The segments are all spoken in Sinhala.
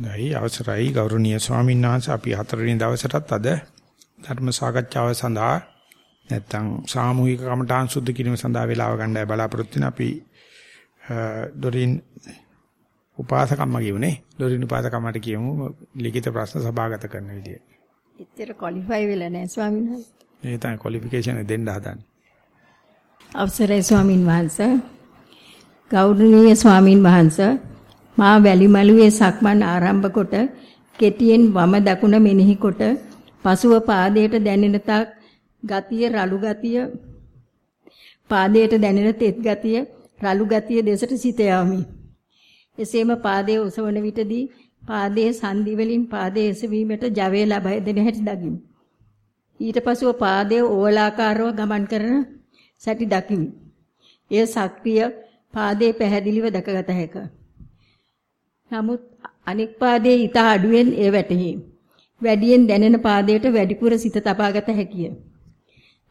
දැයි අවසරයි ගෞරවනීය ස්වාමීන් වහන්සේ අපි හතරවෙනි දවසටත් අද ධර්ම සාකච්ඡාව සඳහා නැත්තම් සාමූහික කමඨාන් සුද්ධ කිරීම සඳහා වේලාව ගන්නයි බලාපොරොත්තු වෙන අපි ඩොරින් උපාසකම්ම කියුනේ ඩොරින් උපාසකම්මට කියමු ලිඛිත ප්‍රශ්න සභාගත කරන විදිය. එච්චර ක්වොලිෆයි වෙලා නැහැ ස්වාමීන් වහන්සේ. මේ තමයි ක්වොලිෆිකේෂන් දෙන්න හදන්නේ. අවසරයි ස්වාමින් වහන්සේ. ගෞරවනීය ස්වාමින් වහන්සේ මා වැලිමලුවේ සක්මන් ආරම්භ කොට කෙටියෙන් වම දකුණ මෙනෙහි කොට පසුව පාදයට දැනෙන තක් ගතිය රළු ගතිය පාදයට දැනෙන තෙත් ගතිය රළු ගතිය දෙසට සිත යවමි. එසේම පාදයේ ඔසවන විටදී පාදයේ සංදි වලින් පාදයේ එසවීමට ජවය ලබා දෙන හැටි දකිමි. ඊට පසුව පාදයේ ඕලාකාරව ගමන් කරන සැටි දකිමි. එය සක්‍රිය පාදයේ පැහැදිලිව දැකගත හැකිය. නමුත් අනෙක් පාදයේ ඊට අඩුවෙන් එය වැටහි. වැඩියෙන් දැනෙන පාදයට වැඩිපුර සිත තබාගත හැකිය.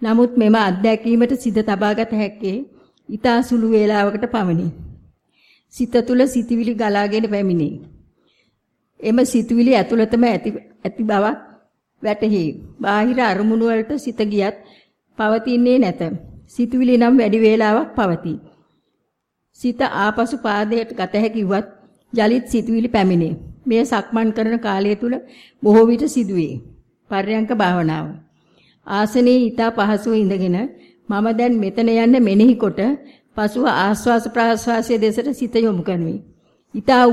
නමුත් මෙම අත්දැකීමට සිත තබාගත හැක්කේ ඊට සුළු වේලාවකට පමණි. සිත තුළ සිතවිලි ගලාගෙන පැමිණේ. එම සිතවිලි ඇතුළතම ඇති ඇති බවක් වැටහි. බාහිර අරමුණු වලට සිත ගියත් පවතින්නේ නැත. සිතවිලි නම් වැඩි වේලාවක් පවතී. සිත ආපසු පාදයට ගත හැකිවත් යලිත් සිතුවිලි පැමිණේ. මේ සක්මන් කරන කාලය තුල බොහෝ විට සිදුවේ. පර්යංක භාවනාව. ආසනයේ ඊතා පහසුව ඉඳගෙන මම දැන් මෙතන යන්න මෙනෙහි කොට පසුව ආස්වාස ප්‍රාස්වාසයේ දෙසට සිත යොමු කරමි. ඊතා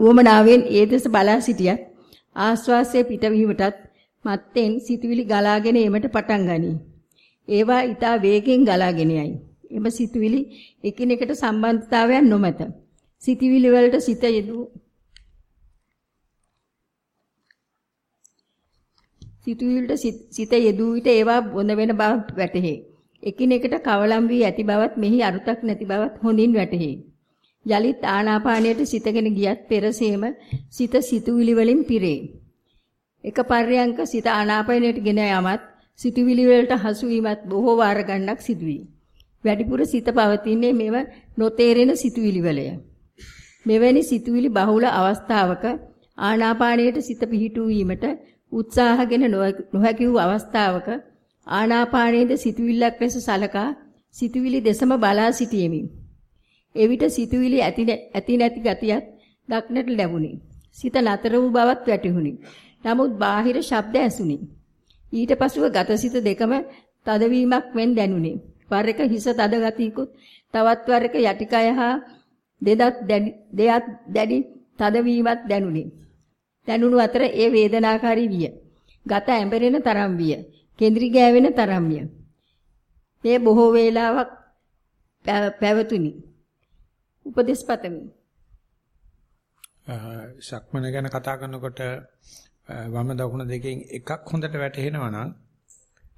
උවමනාවෙන් ඒ දෙස බලා සිටියත් ආස්වාසයේ පිටවීමටත් මත්තෙන් සිතුවිලි ගලාගෙන එමට පටන් ගනී. ඒවා ඊතා වේගෙන් ගලාගෙන යයි. එම සිතුවිලි එකිනෙකට සම්බන්ධතාවයක් නොමැත. සිතවිලි වලට සිත යෙදූ සිතුවිල්ට සිත යෙදූ විට ඒවා බොඳ වෙන බව වැටහේ. එකිනෙකට කවලම් වී ඇති බවත් මෙහි අරුතක් නැති බවත් හොඳින් වැටහේ. යලිත් ආනාපානයට සිතගෙන ගියත් පෙරසේම සිත සිතුවිලි වලින් පිරේ. එක පර්යංක සිත ආනාපානයට ගෙන යමත් සිතුවිලි වලට හසු වීමත් බොහෝ වාර ගණනක් සිදුවේ. වැඩිපුර සිත පවතින්නේ මෙව නොතේරෙන සිතුවිලි වලය. මෙවැනි සිතුවිලි බහුල අවස්ථාවක ආනාපානයට සිත පිහිටුවීමට උත්සාහගෙන නොහැකි වූ අවස්ථාවක ආනාපානයේද සිතුවිල්ලක් ලෙස සලකා සිතුවිලි දෙසම බලා සිටීමේ එවිට සිතුවිලි ඇති ඇති නැති ගතියත් දක්නට ලැබුණි. සිත නතර වූ බවත් වැටහුණි. නමුත් බාහිර ශබ්ද ඇසුණි. ඊට පසුව ගතසිත දෙකම තදවීමක් වෙන් දැනුනි. වර එක හිස තද ගතියකුත් තවත් වර එක යටිකය හා දෙදත් දෙයත් දැඩි තදවීමක් දැනුනි. දැනුණු අතර ඒ වේදනාකාරී විය. ගත ඇඹරෙන තරම් විය. කේන්ද්‍රි ගෑවෙන තරම් විය. මේ බොහෝ වේලාවක් පැවතුනි. උපදේශ පතමි. සක්මන ගැන කතා කරනකොට වම දකුණ දෙකෙන් එකක් හොඳට වැටහෙනවා නම්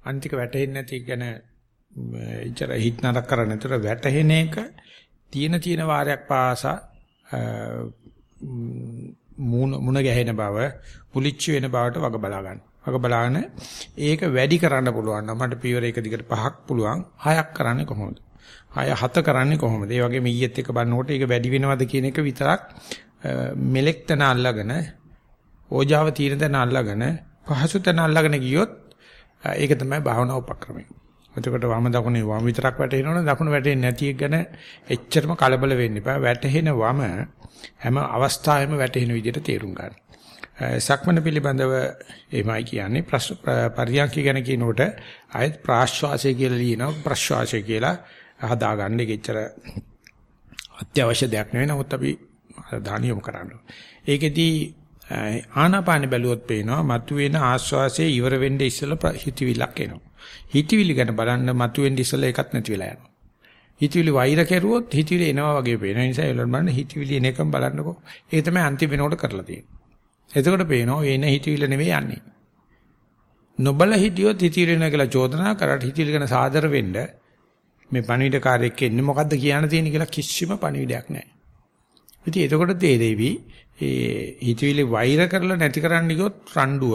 අන්තික වැටහෙන්නේ නැති ගැන ඉතර හිත නරක කරන්නේ නැතර වැටහෙන එක තියෙන තියෙන වාරයක් පාසා මුණ මුණ ගැහෙන බව පුලිච්ච වෙන බවට වග බලා ගන්න. වග බලාගෙන ඒක වැඩි කරන්න පුළුවන් නම් මට පියවර එක දිගට පහක් පුළුවන් හයක් කරන්නේ කොහොමද? හය හත කරන්නේ කොහොමද? ඒ වගේම ඊයේත් එක බලනකොට ඒක වැඩි වෙනවද කියන එක විතරක් මෙලෙක් තන අල්ලගෙන ඕජාව තීරණ තන අල්ලගෙන පහසු තන අල්ලගෙන ගියොත් ඒක තමයි භාවනා උපක්‍රමය. එතකොට වම දකුණේ වම විතරක් වැටෙනවනේ දකුණ වැටෙන්නේ නැති එක ගැන එච්චරම කලබල වෙන්න එපා. වැටෙන වම හැම අවස්ථාවෙම වැටෙන විදිහට තේරුම් ගන්න. සක්මන පිළිබඳව එමයි කියන්නේ පරියන්ක ගැන කියනකොට ආයත් ප්‍රාශ්වාසය කියලා ලියනවා ප්‍රශ්වාසය කියලා හදාගන්න එක එච්චර අත්‍යවශ්‍ය දෙයක් නෙවෙයි. නමුත් අපි දානියම කරන්න. ඒකෙදී ආනාපාන බැලුවොත් පේනවා මතුවෙන ආශ්වාසයේ ඉවර වෙන්නේ ඉස්සෙල්ලා හිතවිලක් එනවා. හිතවිලි ගැන බලන්න මතුවෙන්න ඉස්සෙල්ලා ඒකත් නැති වෙලා යනවා. හිතවිලි වෛර කෙරුවොත් හිතවිලි එනවා වගේ පේන නිසා ඒවලට බලන්න හිතවිලි එන එකම බලන්නකෝ. ඒක තමයි අන්තිම වෙනකොට කරලා තියෙන්නේ. එතකොට පේනවා එන හිතවිල්ල නෙවෙයි යන්නේ. නොබල හිටියොත් හිතවිලි එනවා කියලා චෝදනා කරාට හිතවිලි ගැන සාදර වෙන්න මේ පණිවිඩකාරයෙක් එන්නේ මොකද්ද කියන්න තියෙන කියලා කිසිම පණිවිඩයක් නැහැ. ඉතින් එතකොට තේරෙවි ඒ හිතවිලි වෛර කරලා නැති කරන්න ගියොත් රණ්ඩුව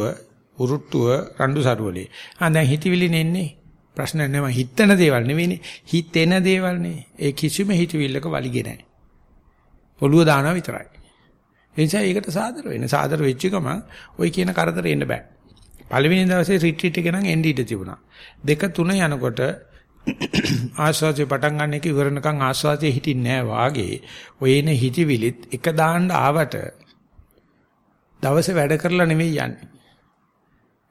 උරුට්ටුව රණ්ඩු සරුවලේ. ආ දැන් හිතවිලි නෙන්නේ. ප්‍රශ්න නෑ හිතන දේවල් නෙවෙයිනේ. හිතෙන දේවල්නේ. ඒ කිසිම හිතවිල්ලක වලිගේ නෑ. ඔළුව දානවා විතරයි. ඒ නිසා ඒකට සාදර වෙන්න. සාදර වෙච්ච ගමන් ওই කියන කරදරේ එන්න බෑ. පළවෙනි දවසේ රිට්‍රීට් එක නම් එන්න ඉඩ තිබුණා. දෙක තුන යනකොට ආස්වාදේ පටන් ගන්න එක ඉවරනකන් ආස්වාදේ හිටින්නේ නැහැ වාගේ ඔය එන හිතවිලිත් එක දාන්න ආවට දවසේ වැඩ කරලා නෙවෙයි යන්නේ.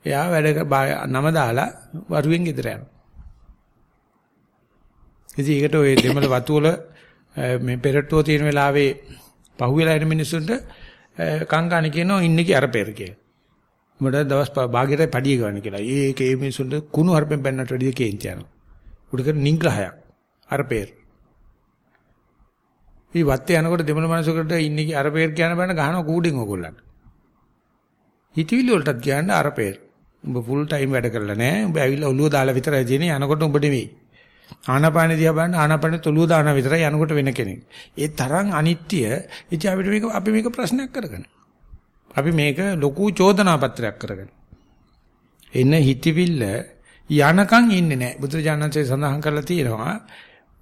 එයා වැඩ නම දාලා වරුවෙන් ගෙදර යනවා. ඉතින් ඒකට ඔය දෙමළ වතු වල මේ පෙරට්ටුව තියෙන වෙලාවේ පහුවෙලා එන මිනිස්සුන්ට කංකාණි කියනවා ඉන්නේ කි අර පෙර කියලා. උඹට දවස් භාගයට පඩිය ගන්න කියලා. ඒක ඒ මිනිස්සුන්ට කුණු හරපෙන් බැන්නට වැඩිය කේන්ති යනවා. උඩක නිග්‍රහයක්. අර පෙර. මේ වත්තේ යනකොට දෙමළ මිනිස්සුන්ට ඉන්නේ කි අර පෙර කියන බෑන ගහනවා කූඩෙන් ඕගොල්ලන්ට. හිතවිලි වලටත් කියන්නේ අර පෙර. උඹ ෆුල් ටයිම් වැඩ කරලා නැහැ. උඹ ඇවිල්ලා ඔළුව දාලා විතරයි දෙන්නේ. යනකොට උඹ නෙවෙයි. ආනාපාන දිහා බලන්න ආනාපාන තොලුව දාන විතරයි යනකොට වෙන කෙනෙක්. ඒ තරම් අනිත්‍ය ඉතින් අපිට මේක අපි මේක ප්‍රශ්නයක් කරගන්න. අපි මේක ලොකු චෝදනා පත්‍රයක් කරගන්න. එන හිතවිල්ල යනකම් ඉන්නේ නැහැ. බුදුරජාණන්සේ සඳහන් කරලා තියෙනවා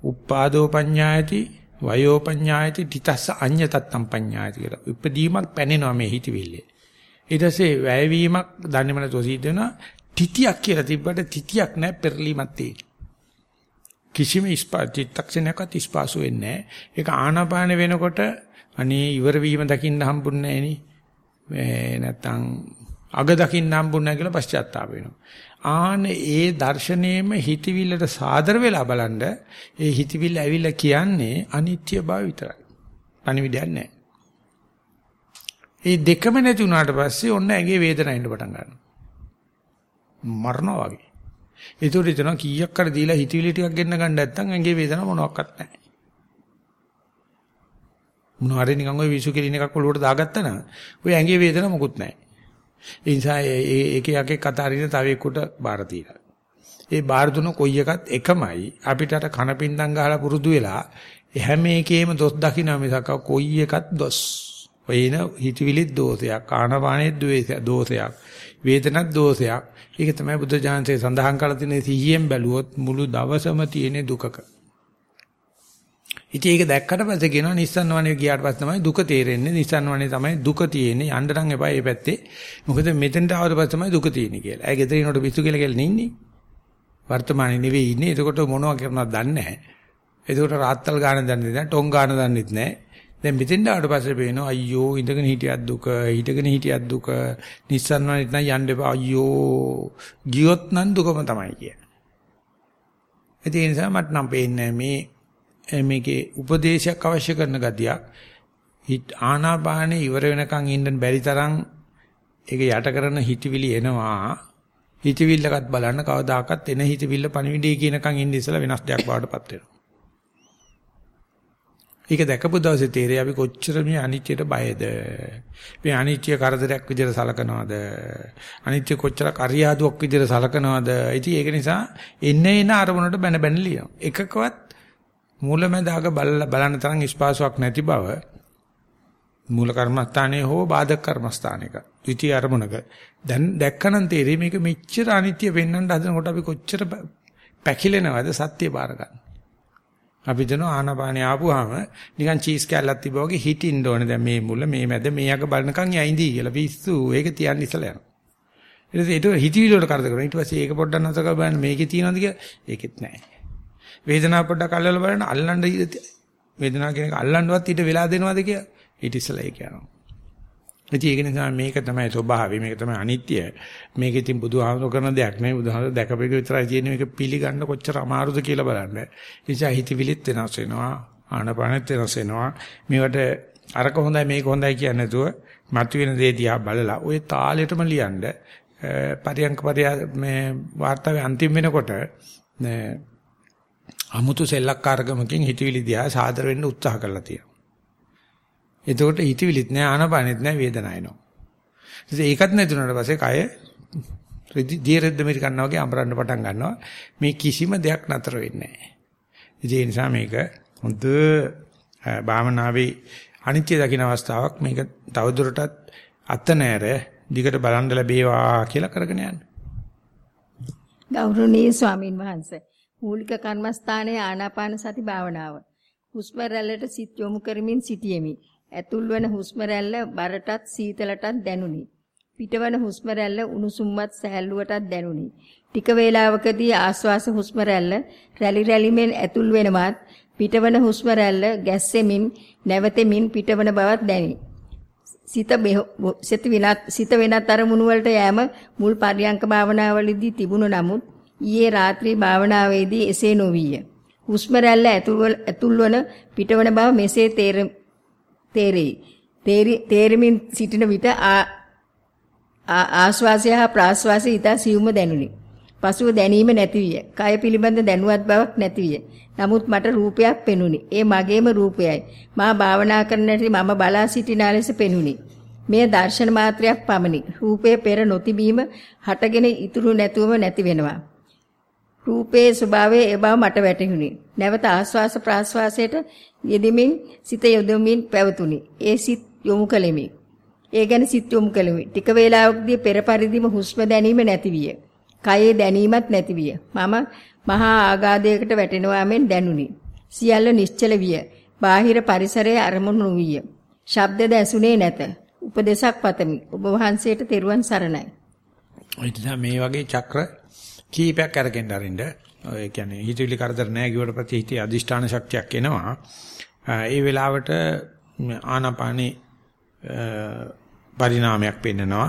උපාදෝ පඤ්ඤායති වයෝ පඤ්ඤායති තිතස්ස අඤ්ඤ තත්තම් පඤ්ඤායති කියලා. උපදීමක් පැනෙනවා මේ හිතවිල්ලේ. ඊට පස්සේ වැයවීමක් දන්නේම නැතුව සිද්ධ වෙනවා. තිතියක් කියලා තිබ්බට තිතියක් නැහැ පෙරලීමක් තියෙනවා. කිසිම චිත්තක්ෂණයක්වත් ස්පාසු වෙන්නේ නැහැ. ඒක ආනාපාන වෙනකොට අනේ ඉවර වීම දකින්න හම්බුන්නේ නැහැ නේ. නැත්තම් අග දකින්න හම්බුන්නේ නැහැ කියලා පශ්චාත්තාප වෙනවා. ආන ඒ දර්ශනයේම හිතවිල්ලට සාදර වෙලා බලනද ඒ හිතවිල්ල ඇවිල්ලා කියන්නේ අනිත්‍ය බව විතරයි. පණිවිඩයක් නැහැ. ඒ දෙකම නැති වුණාට පස්සේ ඔන්න ඇගේ වේදනාව එන්න පටන් ගන්නවා. මරනවා වගේ. ඒතකොට හිතනවා කීයක් කර දීලා හිතවිලි ටිකක් ගෙන්න ගන්න නැත්නම් ඇඟේ වේදනාවක් මොනවත් නැහැ. මොනවාරි නිකන් ওই විසු කෙලින එකක් ඔලුවට දාගත්තා නම් ඔය ඇඟේ වේදනාවක් මොකුත් නැහැ. ඒ නිසා ඒක යකේ කතරින තව එක්කට බාර තියලා. ඒ බාර දුන කොයි එකත් එකමයි අපිට අර කනපින්දම් ගහලා පුරුදු වෙලා හැම එකේම දොස් දකින්න මිසක කොයි එකත් දොස්. ඔයන හිතවිලිත් දෝෂයක් ආනපානෙත් දෝෂයක් වේදනත් දෝෂයක් ඒක තමයි බුද්ධ ඥානසේ සඳහන් කරලා තියෙන සිහියෙන් බැලුවොත් මුළු දවසම තියෙන දුකක. ඉතින් ඒක දැක්කට පස්සේ කියනවා නිස්සන්න වනේ ගියාට පස්සේ තමයි දුක තේරෙන්නේ. නිස්සන්න වනේ තමයි දුක තියෙන්නේ. යන්න නම් එපා මේ පැත්තේ. මොකද මෙතෙන්ට ආවට පස්සේ තමයි දුක තියෙන්නේ කියලා. ඒ ගෙදර ඉනොට පිස්සු කියලා කියලා ඉන්නේ. වර්තමානයේ නෙවෙයි ඉන්නේ. එතකොට මොනවා කරනවද දන්නේ නැහැ. එතකොට රාත්තල් ගාන දන්නේ නැහැ. ටොං ගාන දන්නෙත් නැහැ. දැන් මෙතෙන්ට ආවට පස්සේ පේනවා අයියෝ ඉඳගෙන හිටියත් දුක හිටගෙන හිටියත් දුක. නිස්සන්න වනේ නම් යන්න එපා. අයියෝ ගියොත් නම් දුකම තමයි කියන්නේ. ඒ නිසා මට නම් පේන්නේ මේ මේකේ උපදේශයක් අවශ්‍ය කරන ගතියක්. හිත ආනාපානේ ඉවර වෙනකන් ඉන්න බැරි තරම් ඒක යට කරන හිතවිලි එනවා. හිතවිල්ලකත් බලන්න කවදාකවත් එන හිතවිල්ල පණිවිඩය කියනකන් ඉන්න ඉස්සලා වෙනස් දෙයක් බවටපත් වෙනවා. ඒක දැකපු දවසේ තේරෙයි අපි කොච්චර මේ අනිත්‍යයට බයද. මේ අනිත්‍ය කරදරයක් විදිහට සලකනවද? අනිත්‍ය කොච්චර කරියාදුවක් විදිහට සලකනවද? ඉතින් ඒක නිසා එන්න එන අරමුණට බැන බැන ලියනවා. එකකවත් මූලමදාග බලන තරම් ස්පාසාවක් නැති බව මූල කර්මස්ථානයේ හෝ බාධක කර්මස්ථානයක ද්විතීයි අරමුණක දැන් දැක්කනම් තේරෙයි මේක මෙච්චර අනිත්‍ය වෙන්නට හදනකොට අපි කොච්චර පැකිලෙනවද සත්‍ය බාර ගන්න. අපි දන ආනාපානිය ආපුවාම නිකන් චීස් කැල්ලක් තිබ්බා වගේ හිටින්න ඕනේ දැන් මේ මුල මේ මැද මේ අග බලනකන් යයින්දී කියලා පිස්සු ඒක තියන්න ඉස්සලා යනවා. ඊට පස්සේ ඒක හිතවිලි වලට කරදර කරනවා. ඊට පස්සේ ඒක පොඩ්ඩක් නැතක බලන්න මේකේ තියනවද කියලා ඒකෙත් නැහැ. වේදනාව පොඩ්ඩක් අල්ලලා බලන්න අල්ලන්න වේදනාව කියන එක අල්ලන්නවත් ඊට වෙලා දෙනවද කියලා ඊට ඉස්සලා ඒක යනවා. ඉතින් ඒක නිසා මේක තමයි ස්වභාවය මේක තමයි අනිත්‍ය. මේක ඉතින් බුදුහාමුදුර කරන දෙයක් නෙවෙයි බුදුහාමුදුර දැකපෙක විතරයි තියෙන මේක පිළිගන්න කොච්චර අමාරුද කියලා බලන්න. නිසා හිතවිලිත් වෙනස් වෙනවා ආනපනෙත් වෙනස් වෙනවා. මේවට අරක හොඳයි මේක හොඳයි කියන්නේ නැතුව මතුවෙන දේ දිහා බලලා ওই තාලෙටම ලියන්න පරියන්ක පරිය මේ වාර්තාවේ අන්තිම වෙනකොට අමුතු සෙල්ලක්කාරකමකින් හිතවිලි දිහා සාදර වෙන්න උත්සාහ කරලා තියෙනවා. එතකොට හිතවිලිත් නෑ ආනපානෙත් නෑ වේදනාව එනවා. ඉතින් ඒකත් නැතුණාට පස්සේ කය දියරෙද්ද මෙරි කන්නා වගේ අඹරන්න පටන් ගන්නවා. මේ කිසිම දෙයක් නතර වෙන්නේ නෑ. ඒ නිසා මේක හොඳ භාවනාවේ අනිත්‍ය දකින්න අවස්ථාවක් මේක තවදුරටත් අත නෑර දිගට බලන්න ලැබේවා කියලා කරගෙන යන්න. ගෞරවනීය ස්වාමින් වහන්සේ මූලික කර්මස්ථානයේ ආනාපාන සති භාවනාව. හුස්ම රැල්ලට සිත් යොමු කරමින් සිටියෙමි. ඇතුල්වන හුස්ම රැල්ල බරටත් සීතලටත් දැනුනි. පිටවන හුස්ම රැල්ල උණුසුම්වත් සැහැල්ලුවටත් දැනුනි. ටික වේලාවකදී ආශ්වාස හුස්ම රැල්ල රැලි රැලිමෙන් ඇතුල් වෙනවත් පිටවන හුස්ම රැල්ල ගැස්සෙමින් නැවතෙමින් පිටවන බවක් දැනේ. සිත සිත විනත් සිත වෙනත් අරමුණු වලට යෑම මුල් පරියංක භාවනාවලදී තිබුණ නමුත් ඊයේ රාත්‍රී භාවනාවේදී එසේ නොවිය. හුස්ම රැල්ල ඇතුල්වන පිටවන බව මෙසේ තේරෙයි. තේරෙමින් සිටින විට ආශ්වාසය හා ප්‍රාශ්වාසය ඊට සියුම්ව දැනුනි. පසුව දැනීම නැති විය. කය පිළිබඳ දැනුවත් බවක් නැති විය. නමුත් මට රූපයක් පෙනුනි. ඒ මගේම රූපයයි. මා භාවනා කරන විට මම බලා සිටින ලෙස පෙනුනි. මෙය දර්ශන මාත්‍රයක් පමණි. රූපය පෙර නොතිබීම හටගෙන ඉතුරු නැතුවම නැති වෙනවා. රූපයේ ස්වභාවය ඒ බව මට වැටහුණි. නැවත ආස්වාස ප්‍රාස්වාසයට යෙදෙමින් සිත යොදමින් පැවතුනි. ඒ සිත් යොමු කළෙමි. ඒ ගැන සිත් යොමු කළෙමි. ටික වේලාවකදී පෙර පරිදිම හුස්ම දැනීම නැති විය. කයේ දැනීමත් නැති විය. මම මහා ආගාධයකට වැටෙනවා මෙන් දැනුනි. සියල්ල නිශ්චල විය. බාහිර පරිසරයේ අරමුණු නොවිය. ශබ්දද ඇසුනේ නැත. උපදේශක් පතමි. ඔබ වහන්සේට තෙරුවන් සරණයි. ඒ මේ වගේ චක්‍ර කීපයක් අරගෙන අරින්න. ඒ කියන්නේ හිතවිලි කරදර නැහැ කිව්වට පස්සේ හිතේ අදිෂ්ඨාන ශක්තියක් එනවා. ඒ වෙලාවට ආනාපානේ පරිණාමයක් පෙන්නනවා.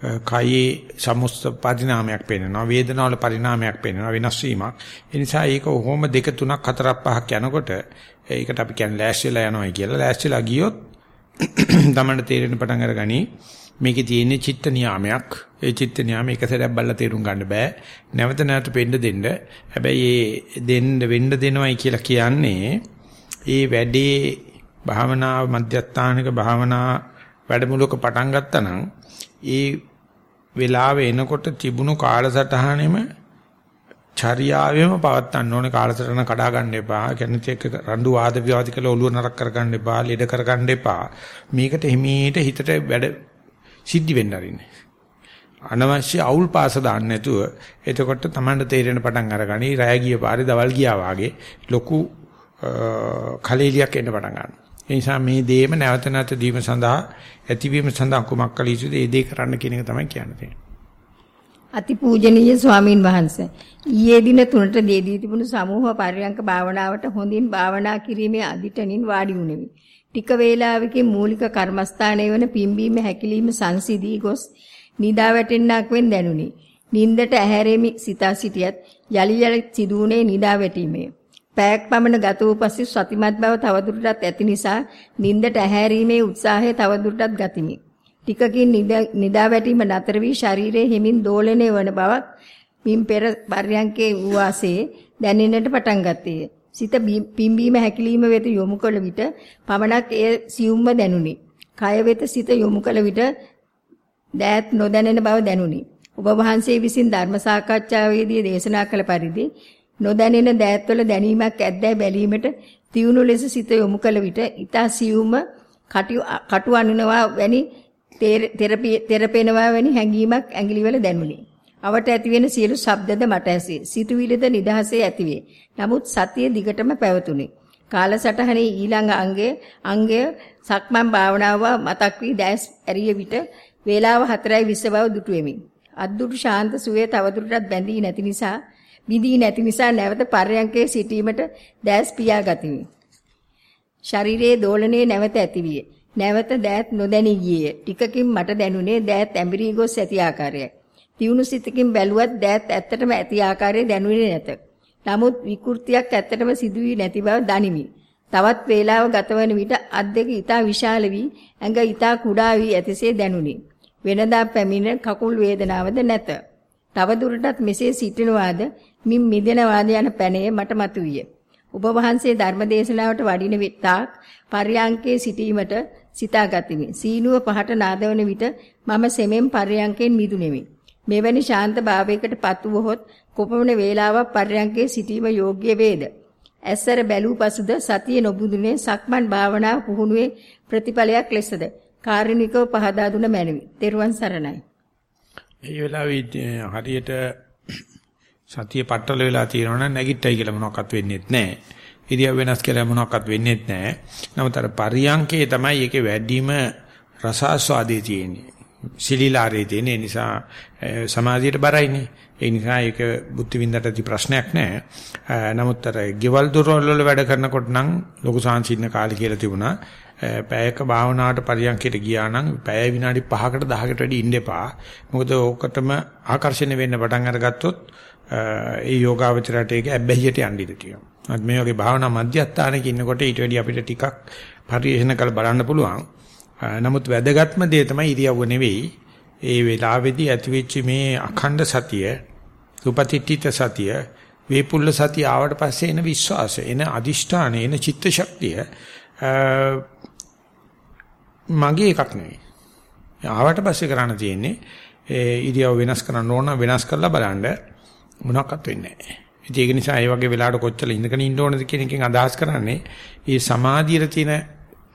කයේ සමුස්ත පරිණාමයක් පෙන්වනවා වේදනාවල පරිණාමයක් පෙන්වනවා වෙනස් වීමක්. ඒ නිසා ඒක කොහොම දෙක තුනක් හතරක් පහක් යනකොට ඒකට අපි කියන්නේ ලෑස්තිලා යනවායි කියලා. ලෑස්තිලා ගියොත් තමයි තේරෙන පටන් අරගනි. මේකේ තියෙන චිත්ත නියාමයක්. ඒ චිත්ත නියාම එක සැරයක් බල්ලා තේරුම් ගන්න බෑ නැවත නැවත පෙන්න දෙන්න හැබැයි ඒ දෙන්න වෙන්න දෙනවයි කියලා කියන්නේ ඒ වැඩේ භාවනා මධ්‍යස්ථානික භාවනා වැඩමුළුවක පටන් ගත්තා නම් ඒ වෙලාව එනකොට තිබුණු කාලසටහනෙම චර්යාවෙම පවත්වන්න ඕනේ කාලසටහන කඩා ගන්න එපා. කියන්නේ ඒක රණ්ඩු වාද විවාද කියලා ඔළුව නරක කර ගන්න එපා, ලෙඩ කර ගන්න එපා. මේකට හිමීට හිතට වැඩ සිද්ධි වෙන්න අරින්නේ. අනවශ්‍ය අවුල් පාස දාන්න නැතුව එතකොට Tamanට තේරෙන පටන් අරගනි රය ගිය පාරේ දවල් ගියා වාගේ ලොකු කලෙලියක් එන්න පටන් ගන්නවා. ඒ නිසා මේ දේම නැවත නැවත දීම සඳහා ඇතිවීම සඳහා කුමක් කළ යුතුද ඒ දේ කරන්න කියන එක තමයි කියන්නේ. අතිපූජනීය ස්වාමින් වහන්සේ ඊයේ දින 3ට දේදී තිබුණු සමූහ පරියංක භාවනාවට හොඳින් භාවනා කිරීමේ අදිටනින් වාඩි වුණෙමි. ටික වේලාවකින් මූලික කර්මස්ථානයේ වන පිම්බීම හැකිලිම සංසිදී ගොස් නිදා වැටෙන්නක් වෙන් දැනුනි. නින්දට ඇහැරෙමි සිතා සිටියත් යලි යලි සිදුුනේ නිදා වැටීමේ. පැයක් පමණ ගත වූ පසු සතිමත් බව තවදුරටත් ඇති නිසා නින්දට ඇහැරීමේ උත්සාහය තවදුරටත් ගතිමි. ටිකකින් නිදා වැටීම නතර වී ශරීරයේ හිමින් දෝලණය වන බවක් මින් පෙර පර්යංකේ වාසේ දැනෙන්නට පටන් ගත්තේය. සිත පිම්බීම හැකිලිම වෙත යොමු කළ විට පමණක් එය සියුම්ව දැනුනි. කය වෙත සිත යොමු කළ විට දෑත් නොදැනෙන බව දැනුනි. ඔබ වහන්සේ විසින් ධර්ම සාකච්ඡාවේදී දේශනා කළ පරිදි නොදැනෙන දෑත්වල දැනීමක් ඇද්දැයි බැලීමට තියුණු ලෙස සිත යොමු කළ විට ඊතා සියුම්ව කටු අනුනවා වැනි තෙරපෙනවා වැනි හැඟීමක් ඇඟිලිවල දැනුනි. අවට ඇතිවෙන සියලු ශබ්දද මට ඇසේ. සිතුවිලිද නිදහසේ ඇතිවේ. නමුත් සතිය දිගටම පැවතුනි. කාලසටහනේ ඊළඟ අංගය අංගය සක්මන් භාවනාව මතක් වී දැස් ඇරිය විට වේලාව 4:20 බව දුටුවෙමි. අද්දුටු ශාන්ත සුවේ තවදුරටත් බැඳී නැති නිසා බිඳී නැති නිසා නැවත පර්යංකේ සිටීමට දැස් පියා ගතිමි. ශරීරයේ දෝලනයේ නැවත ඇතිවිය. නැවත දෑත් නොදැනී ගියේ. ටිකකින් මට දැනුනේ දෑත් ඇඹරී ගොස් ඇති ආකාරයයි. තියුණු සිතකින් බැලුවත් දෑත් ඇත්තටම ඇති ආකාරය දැනුනේ නැත. නමුත් විකෘතියක් ඇත්තටම සිදුවී නැති බව දනිමි. තවත් වේලාව ගතවන විට අත් දෙක ඊටා විශාල වී ඇඟ ඊටා කුඩා වී ඇතිසේ දැනුනි. වෙනදා පැමිණ කකුල් වේදනාවද නැත. තව දුරටත් මෙසේ සිටිනවාද මින් මිදෙනවාද යන පැනය මට මතුවිය. ඔබ වහන්සේ ධර්මදේශනාවට වඩින විටක් පර්යාංකේ සිටීමට සිතාගතිමි. සීනුව පහට නාදවන විට මම සෙමෙන් පර්යාංකෙන් මිදුනේමි. මෙවැනි ශාන්ත භාවයකට පත්ව හොත් කොපමණ වේලාවක් පර්යාංකේ සිටීම යෝග්‍ය වේද? ඇස්සර බැලූ පසුද සතිය නොබුදුනේ සක්මන් භාවනා පුහුණුවේ ප්‍රතිඵලයක් ලෙසද කාර්යනිකව පහදා දුන මැනවි. ත්වන් සරණයි. මේ වෙලාවේ හරියට සතිය පట్టල වෙලා තියෙනවා නම් නැගිට්ටයි කියලා මොනවක්වත් වෙන්නේ නැහැ. ඉරියව් වෙනස් කියලා මොනවත් වෙන්නේ නැහැ. නමුත් අර පරියංකේ තමයි ඒකේ වැඩිම රසාස්වාදේ තියෙන්නේ. සිලිලාරේ තියෙන නිසා සමාධියට බරයිනේ. ඒ නිසා ඒක බුද්ධ විඳට ඇති ප්‍රශ්නයක් නෑ. නමුත් අර ගෙවල් දොරවල් වල වැඩ කරනකොට නම් ලොකු සාංශින්න කාලේ කියලා තිබුණා. පැයක භාවනාවට පරියන්කයට ගියා නම් පැය විනාඩි 5කට 10කට වැඩි ඉන්න එපා. මොකද ඕකටම ආකර්ෂණය වෙන්න පටන් අරගත්තොත් ඒ යෝගාවචරයට ඒක ඇබ්බැහියට යන්න ඉඩ තියෙනවා. අත් මේ වගේ භාවනා මධ්‍යස්ථානයක ඉන්නකොට ඊට වැඩි අපිට ටිකක් පරිශන කළ බලන්න පුළුවන්. නමුත් වැදගත්ම දේ තමයි ඉරියව්ව නෙවෙයි. ඒ වෙලාවේදී ඇතිවෙච්ච මේ අඛණ්ඩ සතිය, උපතිට්ඨිත සතිය, වේපුල්ල සතිය ආවට පස්සේ එන විශ්වාසය, එන අදිෂ්ඨානය, එන චිත්ත ශක්තිය මගේ එකක් නෙවෙයි. ආවට පස්සේ කරන්න තියෙන්නේ ඒ ඉරියව් වෙනස් කරන්න ඕන වෙනස් කරලා බලන්න මොනවත් වෙන්නේ නැහැ. ඒක නිසා ඒ වගේ වෙලාවට කොච්චර ඉඳගෙන ඉන්න ඕනද කියන එකෙන් අදහස් කරන්නේ මේ සමාධියේ තියෙන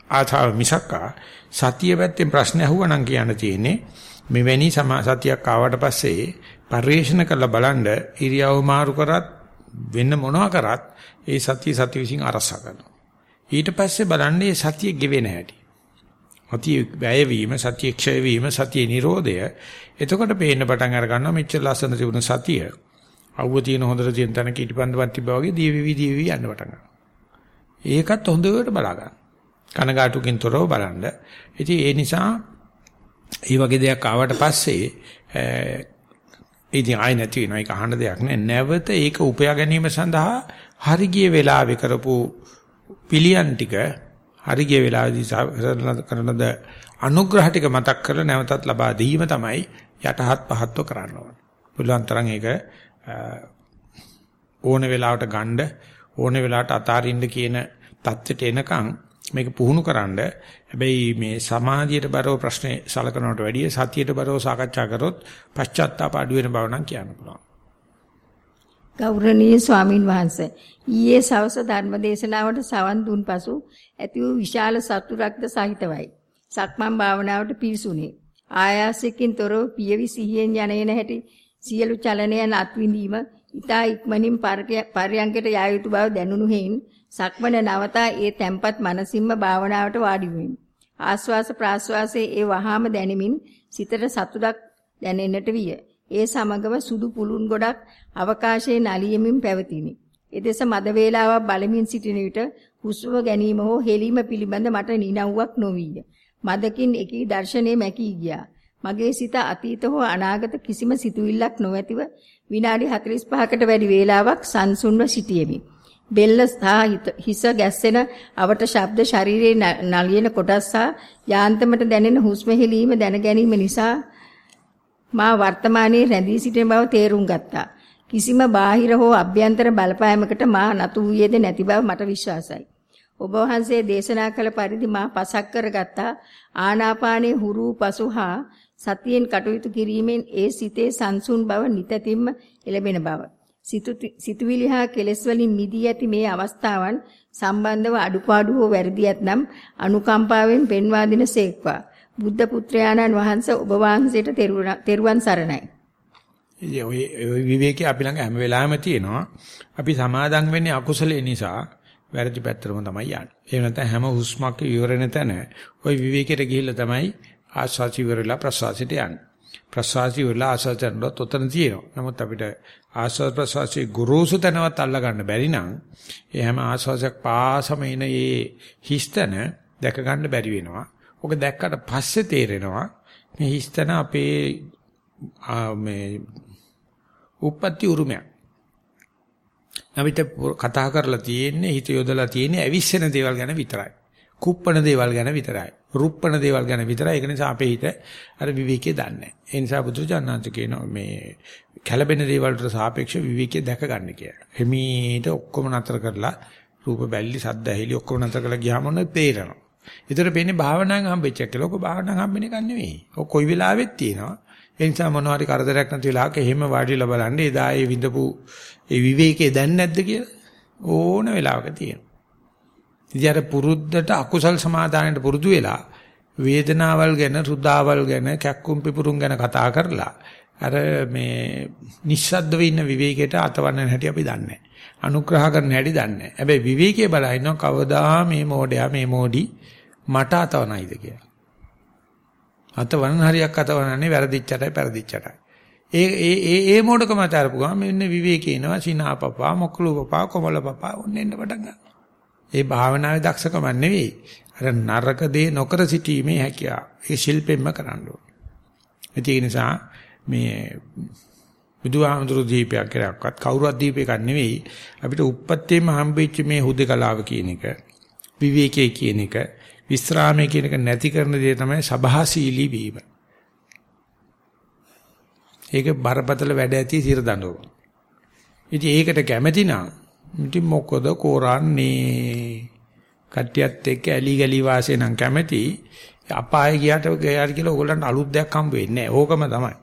ආතාව මිසක්කා සතිය පැත්තෙන් ප්‍රශ්න අහුවනම් කියන්න තියෙන්නේ මෙවැනි සතියක් ආවට පස්සේ පරිශන කරලා බලන්න ඉරියව් මාරු කරත් වෙන මොනවා කරත් ඒ සතිය සතිය විසින් අරස කරනවා. ඊට පස්සේ බලන්නේ මේ සතිය ගෙවෙන හැටි. සතිය වැය වීම, සතිය ක්ෂය වීම, සතිය නිරෝධය. එතකොට පේන්න පටන් අර ගන්නවා මෙච්චර ලස්සන තිබුණ සතිය. අවුව තියෙන හොඳට තියෙන තැනක ඊටපන්දවත් තිබ්බා වගේ දීවිවි දීවිවි යන්න පටන් ගන්නවා. ඒකත් හොඳට බලා ගන්න. කනගාටුකින් තොරව බලන්න. ඉතින් ඒ නිසා මේ වගේ දෙයක් ආවට පස්සේ ඉතින් ආයි නැති වෙනවා. ඒක අහන්න දෙයක් නෑ. නැවත ඒක උපයා ගැනීම සඳහා හරි ගිය වෙලාවේ කරපු පිළියම් ටික හරි ගිය වෙලාවේදී කරනද අනුග්‍රහ ටික මතක් කරලා නැවතත් ලබා දීම තමයි යටහත් පහත්ව කරන්න ඕන. පුළුවන් තරම් ඒක ඕන වෙලාවට ගන්න ඕන වෙලාවට අතාරින්න කියන தත්ත්වයට එනකන් මේක පුහුණුකරනද හැබැයි මේ සමාධියට බරව ප්‍රශ්නේ සලකනවට වැඩිය සතියට බරව සාකච්ඡා කරොත් පශ්චාත්තාප අඩු වෙන බව නම් කියන්න පුළුවන්. ගෞරවනීය ස්වාමින් වහන්සේ ඊයේ සවස ධර්ම දේශනාවට සවන් දුන් පසු ඇති වූ විශාල සතුටක්ද සහිතවයි. සක්මන් භාවනාවට පිවිසුනේ. ආයාසයෙන් තොරව පියවි සිහියෙන් යන්නේන හැටි සියලු චලනයන් අත්විඳීම ඊතා ඉක්මනින් පර්යංකයට යා යුතු බව දැනුණු හේයින් සක්මන නවතා ඒ තැම්පත් මනසින්ම භාවනාවට වාඩි වෙමි. ආස්වාස ප්‍රාස්වාසයේ ඒ වහාම දැනෙමින් සිතට සතුටක් දැනෙන්නට විය. ඒ සමගම සුදු පුළුන් ගොඩක් අවකාශයේ නලියමින් පැවතිනි. එදෙස මද වේලාවක් බලමින් සිටින විට හුස්ම ගැනීම හෝ හෙලීම පිළිබඳ මට නිනව්වක් නොවිය. මදකින් එකී දර්ශනයේ මැකී ගියා. මගේ සිත අතීත හෝ අනාගත කිසිම සිතුවිල්ලක් නොඇතිව විනාඩි 45කට වැඩි වේලාවක් සංසුන්ව සිටියෙමි. බෙල්ල සහ හිස ගැස්සෙන අවට ශබ්ද ශරීරයේ නලියන කොටස් සහ යාන්තමට දැනෙන හුස්ම හෙලීම දැන ගැනීම නිසා මා වර්තමානයේ රැඳී සිටින බව තේරුම් ගත්තා. කිසිම බාහිර හෝ අභ්‍යන්තර බලපෑමකට මා නතු වූයේද නැති බව මට විශ්වාසයි. ඔබ වහන්සේ දේශනා කළ පරිදි මා පසක් කරගත්තා ආනාපානයේ හුරු පසුහා සතියෙන් කටයුතු කිරීමෙන් ඒ සිතේ සංසුන් බව නිතැතිම්ම එළබෙන බව. සිතුවිලි හා කෙලෙස් වලින් මිදී ඇති මේ අවස්ථාවන් සම්බන්ධව අඩුපාඩු හෝ වැරදි ඇතනම් අනුකම්පාවෙන් පෙන්වා දෙන සේක්වා. බුද්ධ පුත්‍රයාණන් වහන්සේ ඔබ වහන්සේට තෙරුවන් සරණයි. ඉතින් ඔය විවේකී අපි ළඟ හැම වෙලාවෙම තියෙනවා. අපි සමාදම් වෙන්නේ අකුසලේ නිසා වැරදි පැත්තටම තමයි යන්නේ. ඒ නැත්නම් හැම හුස්මක් ඉවරෙන තැන ওই විවේකයට ගිහිල්ලා තමයි ආස්වාසි ඉවරලා ප්‍රසවාසයට යන්නේ. ප්‍රසවාසි ඉවරලා ආස්වාසයට උතන තියෙනවා. නමුත් අපිට ආස්වාද ප්‍රසවාසී ගුරුසු තැනවත් අල්ල ගන්න බැරි නම් ඒ හැම ආස්වාසයක් පාසම එන ඒ හිස්තන දැක ගන්න බැරි වෙනවා. ඔක දැක්කට පස්සේ තේරෙනවා මේ හිස්තන අපේ මේ උප්පත්ති උරුමයක්. අපිට කතා කරලා තියෙන්නේ හිත යොදලා තියෙන්නේ ඇවිස්සෙන දේවල් ගැන විතරයි. කුප්පන දේවල් ගැන විතරයි. රුප්පන දේවල් ගැන විතරයි. ඒක නිසා අපේ හිත අර විවේකයේ දන්නේ නැහැ. ඒ නිසා බුදුචානන්ත කියනවා මේ කැළඹෙන දේවල් වලට සාපේක්ෂව විවේකයේ දැක ගන්න කියලා. හිමීට ඔක්කොම නතර කරලා රූප බැල්ලි සද්ද ඇහිලි ඔක්කොම නතර කරලා ගියාම ඔන්න තේරෙනවා. ඒතර පේන්නේ භාවනාවෙන් හම්බෙච්ච එක කියලා. ඔක භාවනාවෙන් හම්බෙන එකක් නෙවෙයි. ඔක කොයි වෙලාවෙත් තියෙනවා. ඒ නිසා මොනවා හරි කරදරයක් නැති වෙලාවක එහෙම වාඩිලා බලන්න එදා ඒ විඳපු ඒ විවේකයේ දැන් නැද්ද කියලා ඕන වෙලාවක තියෙනවා. ඉතින් අර පුරුද්දට අකුසල් සමාදානයට පුරුදු වෙලා වේදනාවල් ගැන රුදාවල් ගැන කැක්කුම් පිපුරුම් ගැන කතා කරලා අර මේ නිස්සද්දව ඉන්න විවේකයට අතවන්න හැටි අපි දන්නේ අනුග්‍රහ කරන්න හැටි දන්නේ නැහැ. හැබැයි විවේකයේ බලා ඉන්නවා කවදා මේ මෝඩයා මේ මෝඩි මට අතවනයිද කියලා. අතවන හරියක් අතවනන්නේ වැරදිච්චටයි පෙරදිච්චටයි. ඒ ඒ ඒ ඒ මොඩකම අතරපු ගමන් මෙන්න විවේකේ එනවා සිනාපපා මොක්කලු පපා කොමල පපා ඔන්නෙන්න පටන් ගන්නවා. ඒ භාවනාවේ දක්ෂකම නෙවෙයි. අර නරක දේ නොකර සිටීමේ හැකියාව. ඒ ශිල්පෙන්ම කරන්න ඕනේ. ඒ නිසා මේ බුදුහාමුදුරු දීපයක් කරක්වත් කවුරුත් දීපයක් නෙවෙයි අපිට උප්පත්තියම හම්බෙච්ච මේ හුදකලාව කියන එක විවේකයේ කියන එක විස්රාමයේ කියන එක නැති කරන දේ තමයි සබහාශීලී වීම. ඒක බරපතල වැඩ ඇති සිර දඬුවම. ඉතින් ඒකට කැමැති නම් ඉතින් මොකද කරන්නේ? කට්ටියත් එක්ක ඇලි ගලි වාසේ නම් කැමැති අපාය ගියට ගියාට කියලා ඕගොල්ලන්ට අලුත් දෙයක් හම්බ වෙන්නේ නැහැ. ඕකම තමයි.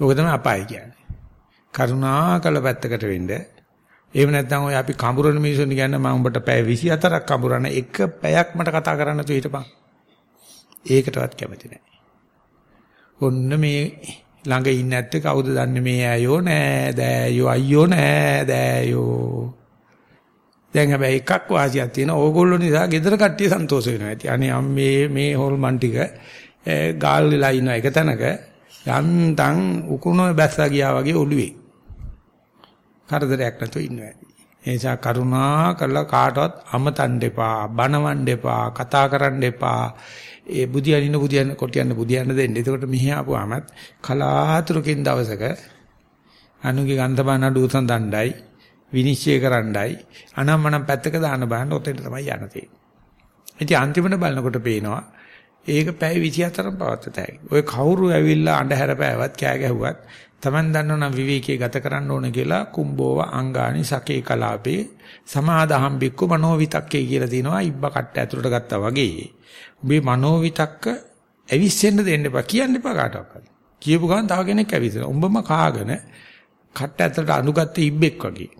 ඕක තමයි අපාය කියන්නේ. කරුණාකල පැත්තකට වෙන්න. එහෙම නැත්නම් ඔය අපි කඹුරන මිනිස්සුන් කියන්නේ මම උඹට පැය 24ක් කඹුරන එක පැයක් මට කතා කරන්න තු හිටපන්. ඒකටවත් කැමති නැහැ. ඔන්න මේ ළඟ ඉන්නේ නැත්තේ කවුද දන්නේ? මේ ඇයෝ නෑ දෑයෝ අයියෝ නෑ දෑයෝ. දැන් හැබැයි එකක් වාසියක් තියෙනවා. ඕගොල්ලෝ නිසා ගෙදර කට්ටිය සන්තෝෂ වෙනවා. ඇති අනේ අම්මේ මේ හොල්මන් ටික ගාල් වෙලා ඉන්න එක තැනක. යන්තම් උකුණෝ බැස්සා ගියා වගේ ඔළුවේ. කරදරයක් නැතුව ඉන්නවා ඇති ඒ නිසා කරුණා කරලා කාටවත් අමතන්න එපා බනවන්න එපා කතා කරන්න එපා ඒ බුදියන් ඉන්න බුදියන් කොටියන්න බුදියන්න දෙන්න. එතකොට මෙහි ආපුවාමත් කලාතුරකින් දවසක අනුගේ ගන්ධබන අඩුවසන් දණ්ඩයි විනිශ්චය කරන්නයි අනම්මනම් පැත්තක දාන්න බලන්න ඔතෙන් තමයි යන්න තියෙන්නේ. ඉතින් අන්තිමට බලනකොට පේනවා ඒක පැය 24ක් පවත්තතයි. ඔය කවුරු ඇවිල්ලා අඳුර පෑවත් කෑ ගැහුවත් Taman දන්නවනම් විවේකී ගත කරන්න ඕන කියලා කුම්බෝව අංගානි සකේ කලාපේ සමාදහම් බික්කු මනෝවිතක්කේ කියලා තිනවා ඉබ්බ කට්ට ඇතුළට ගත්තා වගේ. උඹේ මනෝවිතක්ක ඇවිස්සෙන්න දෙන්න එපා කියන්න එපා කාටවත්. කියපු ගමන් තව කෙනෙක් ඇවිස්සෙන. උඹම කාගෙන කට්ට ඇතුළට අනුගත්ත ඉබ්බෙක් වගේ.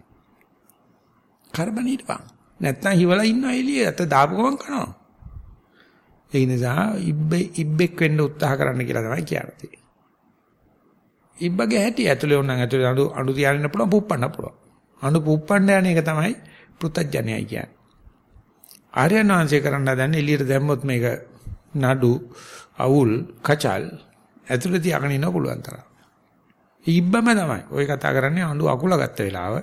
කරබන හිටපන්. නැත්නම් හිවලා ඉන්නවා එළියේ අත දාපු ගමන් කනවා. ඒ නිසා ඉබ්බෙ ඉබ්බෙක් වෙන්න උත්සාහ කරන්න කියලා තමයි කියන්නේ. ඉබ්බගේ හැටි ඇතුලේ ඕනනම් ඇතුලේ අඬු අඬු තියාගෙන පුළුවන් පුප්පන්න පුළුවන්. අඬු පුප්පන්න යන එක තමයි පෘතජ්ජනයයි කියන්නේ. ආර්යනාංශය කරන්න දැන් එළියට දැම්මොත් මේක නඩු අවුල් කචල් ඇතුලේ තියාගෙන ඉන්න පුළුවන් තරම්. ඉබ්බම තමයි. ඔය කතා කරන්නේ අඬු අකුල ගත්ත වෙලාව.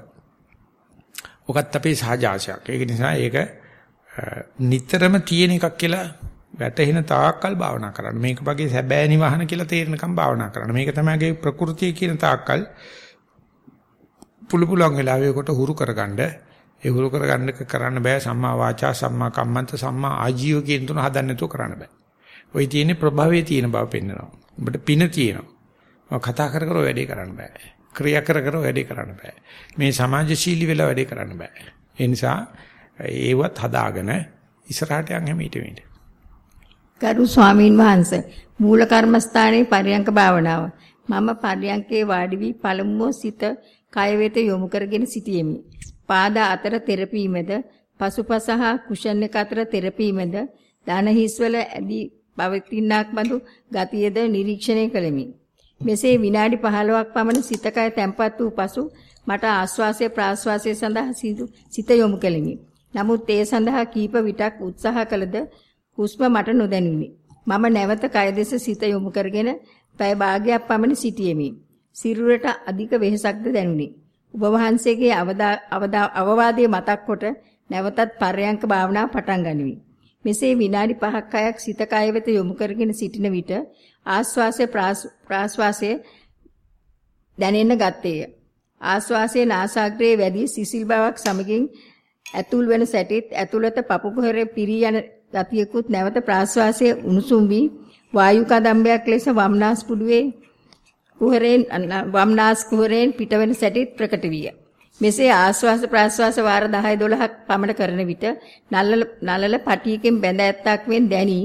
ඔකත් අපේ සහජාසයක්. ඒක නිසා ඒක නිතරම තියෙන එකක් කියලා වැටෙන තාක්කල් භාවනා කරන්න. මේක වගේ සැබෑ නිවහන කියලා තේරෙනකම් භාවනා කරන්න. මේක තමයිගේ ප්‍රകൃතිය කියන තාක්කල් පුළු පුළුවන් වෙලාවෙ කොට හුරු කරගන්න. ඒ හුරු කරගන්න කරන්න බෑ සම්මා වාචා සම්මා කම්මන්ත සම්මා ආජීව කියන තුන හදන්න නෑතුව කරන්න බෑ. ওই තියෙන ප්‍රභවයේ තියෙන බව පෙන්වනවා. ඔබට පින තියෙනවා. කතා කර කර වැඩේ කරන්න බෑ. ක්‍රියා කර කර වැඩේ කරන්න බෑ. මේ සමාජශීලී වෙලා වැඩේ කරන්න බෑ. ඒ නිසා ඒවත් හදාගෙන ඉස්සරහට යන්න හැම ඊට ගරු ස්වාමීන් වහන්සේ මූල කර්මස්ථානයේ පරියංක භාවනාව. මම පරියංකේ වාඩි වී පළමුව සිත කය වෙත යොමු කරගෙන සිටියෙමි. පාද අතර තෙරපීමද, පසුපස හා කුෂන් එක අතර තෙරපීමද, දන හිස්වල ඇදී පවතිනාක් බඳු ගතියද නිරීක්ෂණය කළෙමි. මෙසේ විනාඩි 15ක් පමණ සිත කය තැම්පත් වූ පසු මට ආශ්වාසය ප්‍රාශ්වාසය සඳහා සිත යොමු කෙලිමි. නමුත් ඒ සඳහා කීප විටක් උත්සාහ කළද හුස්ම මට නොදැනුනි. මම නැවත කය දෙස සිත යොමු කරගෙන පැය භාගයක් පමණ සිටියෙමි. සිරුරට අධික වෙහෙසක්ද දැනුනි. ඔබ වහන්සේගේ අවවාදයේ මතක් කොට නැවතත් පර්යංක භාවනාව පටන් ගනිමි. මෙසේ විනාඩි 5ක් 6ක් සිත කය වෙත යොමු කරගෙන සිටින විට ආස්වාසය ප්‍රාස්වාසය දැනෙන්න ගත්තේය. ආස්වාසයේ නාසාග්‍රයේ වැඩි සිසිල් බවක් සමගින් ඇතුල් වෙන සැටිත් ඇතුළත පපු කුහරේ පිරී යන ගතියකුත් නැවත ප්‍රාශ්වාසයේ උණුසුම් වී වායු කදම්බයක් ලෙස වම්නාස් පුඩුවේ කුහරෙන් වම්නාස් කුහරෙන් පිටවෙන සැටිත් ප්‍රකට විය. මෙසේ ආශ්වාස ප්‍රාශ්වාස වාර 10 12ක් පමණ කරන විට නලල නලල පටියකින් බැඳ ඇත්තක් වෙන් දැනි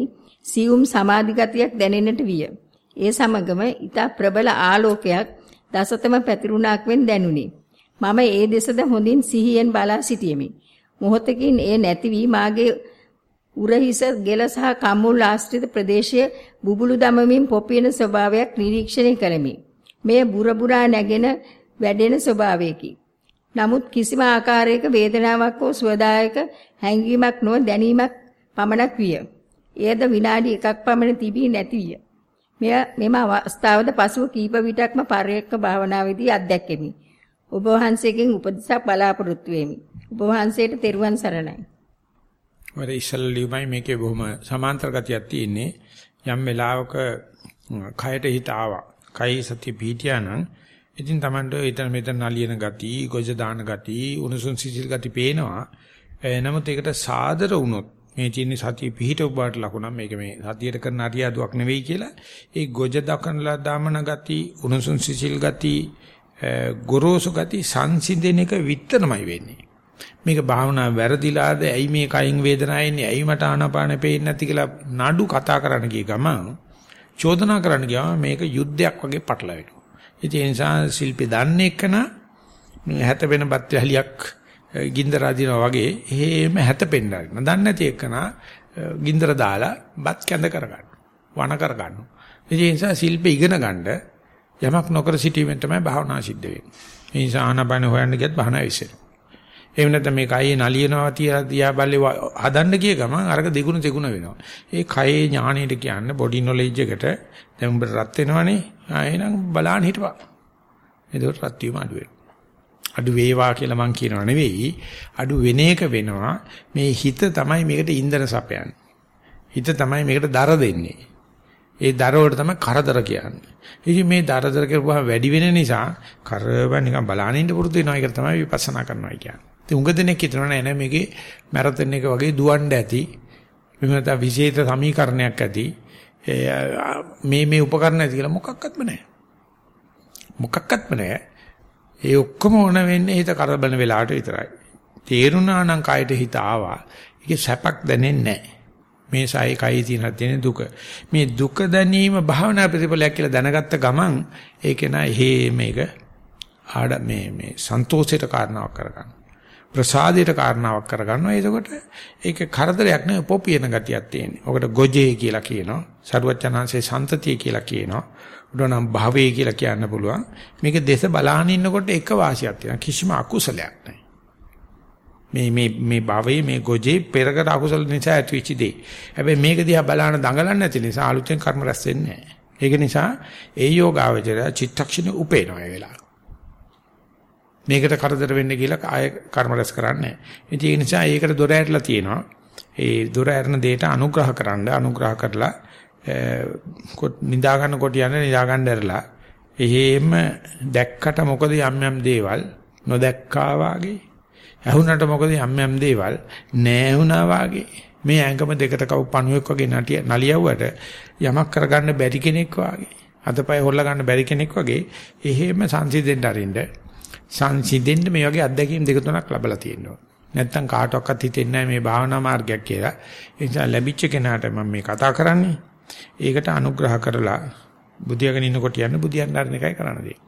සියුම් සමාධි ගතියක් දැනෙන්නට විය. ඒ සමගම ඊට ප්‍රබල ආලෝකයක් දසතම පැතිරුණාක් වෙන් දැනුනි. මම ඒ දෙසද හොඳින් සිහියෙන් බලා සිටියෙමි. මොහොතකින් ඒ නැති වී මාගේ උරහිස ගෙල සහ කම්මුල් ආශ්‍රිත ප්‍රදේශයේ බුබුලු දමමින් පොපින ස්වභාවයක් නිරීක්ෂණය කළෙමි. මෙය බුරබුරා නැගෙන වැඩෙන ස්වභාවයකි. නමුත් කිසිම ආකාරයක වේදනාවක් හෝ සුවදායක හැඟීමක් නො දැනීමක් පමණක් විය. එයද විනාඩි එකක් පමණ තිබී නැති විය. මෙය මෙම අවස්ථාවද පසුව කීප විටක්ම පරයක භාවනාවේදී අත්දැකෙමි. ඔබ වහන්සේගෙන් උපදෙසක් බලාපොරොත්තු වෙමි. ඔබ වහන්සේට තෙරුවන් සරණයි. වර ඉස්සල්ලියුමයි මේකේ බොහොම සමාන්තර ගතියක් තියෙන්නේ. යම් වෙලාවක කයට හිත ආවා. කයි සතිය පිහිටියා නම් ඉතින් Tamanට ඊතන මෙතන නලියන ගති, ගොජ දාන ගති, උණුසුම් සිසිල් ගති පේනවා. නමුත් ඒකට සාදර වුණොත් මේ තියෙන සතිය පිහිටව බාට ලකුණක් මේක මේ සතියට කරන අරියාදුවක් නෙවෙයි කියලා ඒ ගොජ දකනලා දාමන ගති උණුසුම් සිසිල් ගති ගොරෝසු ගති සංසිඳෙන එක විතරමයි වෙන්නේ මේක භාවනා වැරදිලාද ඇයි මේ කයින් වේදනාව එන්නේ ඇයි මට ආනාපාන පේන්නේ නැති කියලා නඩු කතා කරන්න ගිය ගමන් චෝදනා කරන්න ගියාම මේක යුද්ධයක් වගේ පටලවෙනවා ඉතින් ඒ නිසා ශිල්පී දන්නේ එකන හැත වෙන බත් වැලියක් ගින්දර අදිනවා වගේ එහෙම හැතපෙන්න ආරින. දන්නේ නැති එකන ගින්දර දාලා බත් කැඳ කරගන්න. වණ කරගන්න. ඒ නිසා ශිල්ප ඉගෙන ගන්න යමක් නොකර සිටීමෙන් තමයි භාවනා සිද්ධ වෙන්නේ. ඒ නිසා ආනපන හොයන්න ගියත් භාවනා විශ්සෙනවා. එහෙම නැත්නම් මේ කයේ නලියනවා තියා තියා බල්ලේ හදන්න ගිය ගමන් අරක දෙගුණ දෙගුණ වෙනවා. ඒ කයේ ඥාණයට කියන්නේ බොඩි නොලෙජ් එකට දැන් උඹට රත් වෙනවනේ. ආ එහෙනම් බලන්න හිටපන්. එතකොට රත් වීම අඩු වෙනවා. අඩු වේවා කියලා මං කියනව නෙවෙයි අඩු වෙන එක වෙනවා මේ හිත තමයි මේකට ඉන්ධන සපයන්නේ හිත තමයි මේකට දර දෙන්නේ ඒ දර වලට තමයි කරදර කියන්නේ ඉතින් මේ දරදර කරපුවා වැඩි වෙන නිසා කරව නිකන් බලාගෙන ඉන්න පුරුදු වෙනවා ඒක තමයි විපස්සනා කරනවා කියන්නේ ඉතින් උඟ දෙනෙක් හිතනවා නෑ නෑ මේකේ මැරතන් එක වගේ දුවන්න ඇති මෙහෙම විශේෂ සමීකරණයක් ඇති මේ මේ උපකරණ ඇති කියලා මොකක්වත්ම නෑ මොකක්වත්ම නෑ ඒ ඔක්කොම ඕන වෙන්නේ හිත කරබන වෙලාවට විතරයි. තේරුණා නම් කයට හිත ආවා. ඒකේ සැපක් දැනෙන්නේ නැහැ. මේ සයි කයි තියෙන තියෙන දුක. මේ දුක දැනීම භාවනා ප්‍රතිඵලයක් කියලා දැනගත්ත ගමන් ඒක නෑ හේ මේක ආඩ මේ මේ සන්තෝෂයට කාරණාවක් කරගන්න. ප්‍රසාදයට කාරණාවක් කරගන්නවා. එතකොට ඒක කරදරයක් නෙවෙයි පොපියන ගතියක් තියෙන්නේ. ඔකට ගොජේ කියලා කියනවා. සරුවචනාංශේ සන්තතිය කියලා කියනවා. උඩනම් භවයේ කියලා කියන්න පුළුවන්. මේක දේශ බලාගෙන ඉන්නකොට එක වාසියක් තියෙනවා. කිසිම අකුසලයක් නැහැ. මේ මේ මේ භවයේ මේ ගොජේ පෙරකට අකුසල නිසා ඇතිවෙච්ච දේ. හැබැයි මේක දිහා බලාන දඟලන්නේ නැති නිසා අලුතෙන් කර්ම රැස් වෙන්නේ නැහැ. ඒක නිසා ඒ යෝගාවචරය චිත්තක්ෂණ උපේනවා ඒ වෙලාව. මේකට කරදර වෙන්න කියලා ආය කර්ම රැස් කරන්නේ නැහැ. ඒ නිසා ඒකට දොර ඇරලා තියෙනවා. ඒ දොර ඇරන දෙයට අනුග්‍රහ කරන්න අනුග්‍රහ කරලා නිදා ගන්න කොට යන නිදා ගන්න ඇරලා එහෙම දැක්කට මොකද යම් යම් දේවල් නොදැක්කා වාගේ ඇහුණට මොකද යම් යම් දේවල් නැහුණා වාගේ මේ ඇඟම දෙකට කවු පණුවෙක් වගේ නටිය නලියවුවට යමක් කරගන්න බැරි කෙනෙක් වාගේ අතපය හොල්ලා ගන්න බැරි කෙනෙක් වගේ එහෙම සංසිඳෙන්න අරින්න සංසිඳෙන්න මේ වගේ අත්දැකීම් දෙක තුනක් ලැබලා තියෙනවා නැත්තම් කාටවත් හිතෙන්නේ නැහැ මේ භාවනා මාර්ගයක් කියලා ඒ නිසා ලැබිච්ච කෙනාට මම මේ කතා කරන්නේ ඒකට අනුග්‍රහ කරලා බුදියාගෙන ඉන්නකොට යන්න බුදියන් ගන්න එකයි කරන්න දෙන්නේ.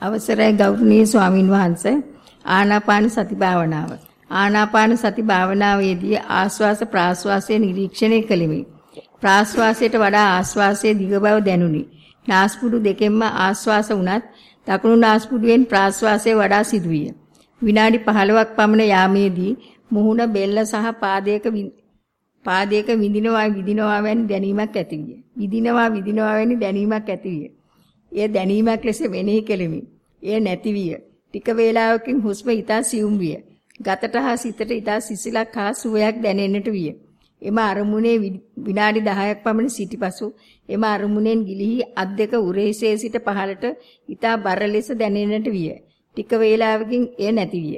අවසරයි ගෞරවනීය ස්වාමින් වහන්සේ ආනාපාන සති භාවනාව. ආනාපාන සති භාවනාවේදී ආස්වාස ප්‍රාස්වාසයේ නිරීක්ෂණය කළෙමි. ප්‍රාස්වාසයට වඩා ආස්වාසයේ දිග බව දැනුනි. නාස්පුඩු දෙකෙන්ම ආස්වාස වුණත් දකුණු නාස්පුඩුවෙන් ප්‍රාස්වාසයේ වඩා සිදුවිය. විනාඩි 15ක් පමණ යාමේදී මුහුණ බෙල්ල සහ පාදයක පාදයක විඳිනවා විඳිනවා වැනි දැනීමක් ඇති විය. විඳිනවා විඳිනවා වැනි දැනීමක් ඇති විය. එය දැනීමක් ලෙස වෙනෙහි කෙලිමි. එය නැති විය. ටික වේලාවකින් හුස්ම ඊතා සියුම් විය. ගතට හා සිතට ඊතා සිසිලක් හා සුවයක් දැනෙන්නට විය. එම අරමුණේ විනාඩි 10ක් පමණ සිටිපසු එම අරමුණෙන් ගිලිහි අත් දෙක උරහිසේ සිට පහළට ඊතා බර ලෙස දැනෙන්නට විය. ටික වේලාවකින් එය නැති විය.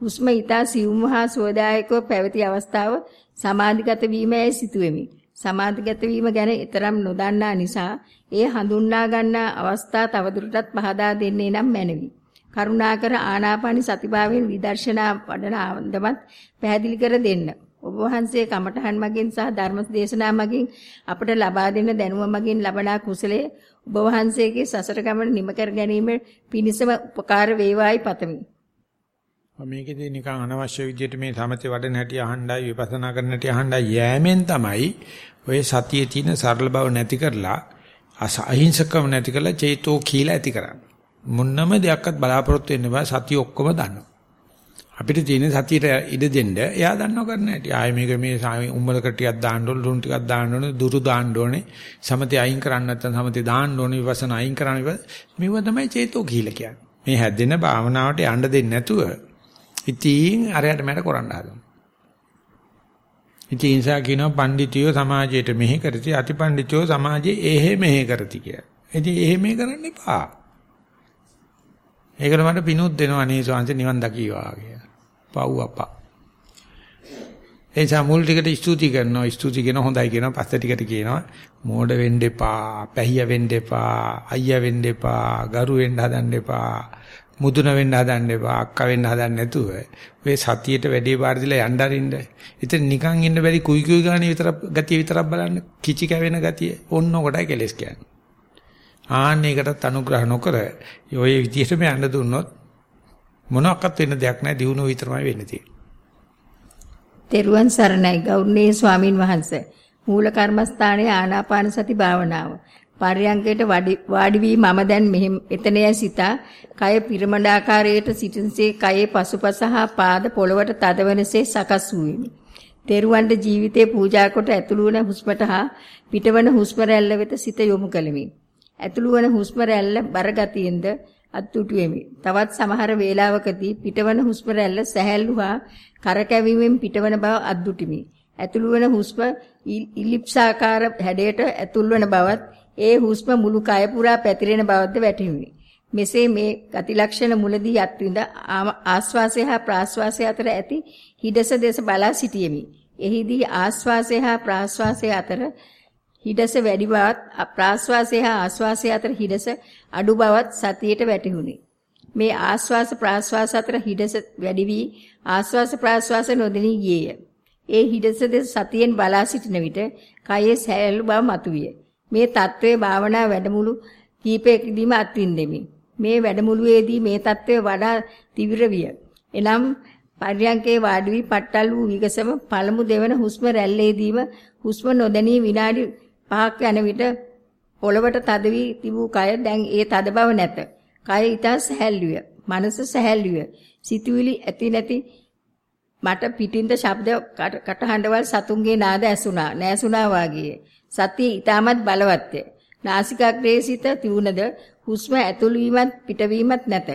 හුස්ම ඊතා සියුම් හා සුවදායකව පැවති අවස්ථාව සමාධිගත වීමයි සිටුවෙමි. සමාධිගත වීම ගැන ඊතරම් නොදන්නා නිසා ඒ හඳුන්වා ගන්නා අවස්ථා තවදුරටත් පහදා දෙන්නේ නම් මැනවි. කරුණාකර ආනාපානි සතිභාවයෙන් විදර්ශනා වඩන ආන්දමත් පැහැදිලි කර දෙන්න. ඔබ වහන්සේ කමඨහන් මගින් සහ ධර්ම දේශනා මගින් අපට ලබා දෙන දැනුම මගින් ලබනා කුසලයේ ඔබ වහන්සේගේ සසර ගමන නිම කර ගැනීම පිණිසම උපකාර වේවායි පතමි. මේකේදී නිකන් අනවශ්‍ය විදිහට මේ සමතේ වඩන හැටි අහණ්ඩයි විපස්සනා කරන හැටි අහණ්ඩයි යෑමෙන් තමයි ඔය සතියේ තියෙන සරල බව නැති කරලා අහිංසකම නැති කරලා චේතෝ කියලා ඇති කරන්නේ. මොන්නම දෙයක්වත් බලාපොරොත්තු වෙන්න බෑ සතිය ඔක්කොම දන්නවා. අපිට තියෙන සතියට ඉඩ දෙන්න එයා දන්නව කරන්න ඇති. ආයේ මේක මේ උම්මලකට ටිකක් දාන්න ඕනේ, ලුණු ටිකක් දාන්න ඕනේ, දුරු දාන්න ඕනේ. සමතේ අයින් කරන්න නැත්නම් සමතේ දාන්න ඕනේ, විපස්සනා අයින් කරන්න මේව තමයි චේතෝ කියලා කියන්නේ. මේ හැදෙන භාවනාවට යන්න දෙන්නේ නැතුව ඉතින් අරයට මට කරන්න හදනවා. ඉතින් ඒ නිසා කියනවා පඬිතියෝ සමාජයට මෙහෙ කරති අතිපඬිතියෝ සමාජයේ එහෙ මෙහෙ කරති කියලා. ඉතින් එහෙ මෙහෙ කරන්න එපා. ඒකට මට පිනුත් දෙනවා අනේ ස්වාංශ නිවන් දකීවා කියලා. පව් අප්පා. ඒ නිසා මුල් ටිකට ස්තුති කරනවා ස්තුති කියන හොඳයි කියනවා පස්සේ ටිකට කියනවා මෝඩ වෙන්න එපා පැහිය වෙන්න එපා අයියා වෙන්න එපා ගරු වෙන්න හදන්න එපා මුදුන වෙන්න හදන්න එපා අක්කා වෙන්න හදන්න නැතුව ඔය සතියේට වැඩේ බාර දීලා යන්න අරින්න. ඉතින් නිකන් ඉන්න බැරි කුයි කුයි ගානේ විතර ගතිය විතරක් බලන්න කිචි කැවෙන ගතිය ඕන්න කොටයි කෙලස් කියන්නේ. ආන්න ඒකටත් අනුග්‍රහ නොකර ඔය විදිහටම යන්න දුන්නොත් මොනවත් වෙන්න දෙයක් නැහැ දිනුව විතරමයි වෙන්න තියෙන්නේ. තෙරුවන් සරණයි ගෞරවනීය ස්වාමින් වහන්සේ. මූල කර්මස්ථානයේ ආනාපාන සති භාවනාව. පර්යංකයට වාඩි වී මම දැන් මෙහෙම එතනයි සිතා කය පිරමඩාකාරයට සිටින්සේ කයේ පසුපස හා පාද පොළවට තදවනසේ සකස් වූෙමි. තෙරුවන්ට ජීවිතේ පූජා කොට ඇතුළු වන හුස්මට හා පිටවන හුස්ම රැල්ල වෙත සිත යොමු කළෙමි. ඇතුළු වන හුස්ම රැල්ල බරගතියෙන්ද අත්තුටුවෙමි. තවත් සමහර වේලාවකදී පිටවන හුස්ම රැල්ල සැහැල්ලු හා කරකැවීමෙන් පිටවන බව අත්දුටිමි. ඇතුළු වන හුස්ම ඉලිප්සාකාර හැඩයට ඇතුල් වන බවත් ඒ හුස්ම මුළු කය පුරා පැතිරෙන බවද වැටහිමි. මෙසේ මේ ගති ලක්ෂණ මුලදී අත්විඳ ආස්වාසය හා ප්‍රාස්වාසය අතර ඇති හිඩස දෙස බලා සිටියෙමි. එහිදී ආස්වාසය හා ප්‍රාස්වාසය අතර හිඩස වැඩි බවත් ප්‍රාශ්වාසය හා ආශ්වාසය අතර හිඩස අඩු බවත් සතියට වැටහුණි. මේ ආශ්වාස ප්‍රාශ්වාස අතර හිඩස වැඩි වී ආශ්වාස ප්‍රාශ්වාස නොදෙනී ගියේය. ඒ හිඩස දෙස සතියෙන් බලා සිටින විට කයේ සැහැල්ලු බව මතුවිය. මේ తත්වයේ භාවනා වැඩමුළු කීපයකදීම අත්විඳෙමි. මේ වැඩමුළුවේදී මේ తත්වය වඩා තිවිර විය. එනම් පර්යංකේ වාඩි වී පට්ටල් වූ විගසම පළමු දෙවන හුස්ම රැල්ලේදීම හුස්ම නොදැනී විනාඩි පහක් යන විට පොළවට තද වී තිබූ කය දැන් ඒ තද බව නැත. කය ඊටා සැහැල්ලුය. මනස සැහැල්ලුය. සිතුවිලි ඇති නැති මට පිටින්ද ශබ්ද කටහඬවල් සතුන්ගේ නාද ඇසුණා. නෑසුණා වාගේ. සතිය ඊටමත් බලවත්ය. නාසිකාග්‍රේ සිට තියුණද හුස්ම ඇතුළු වීමත් පිටවීමත් නැත.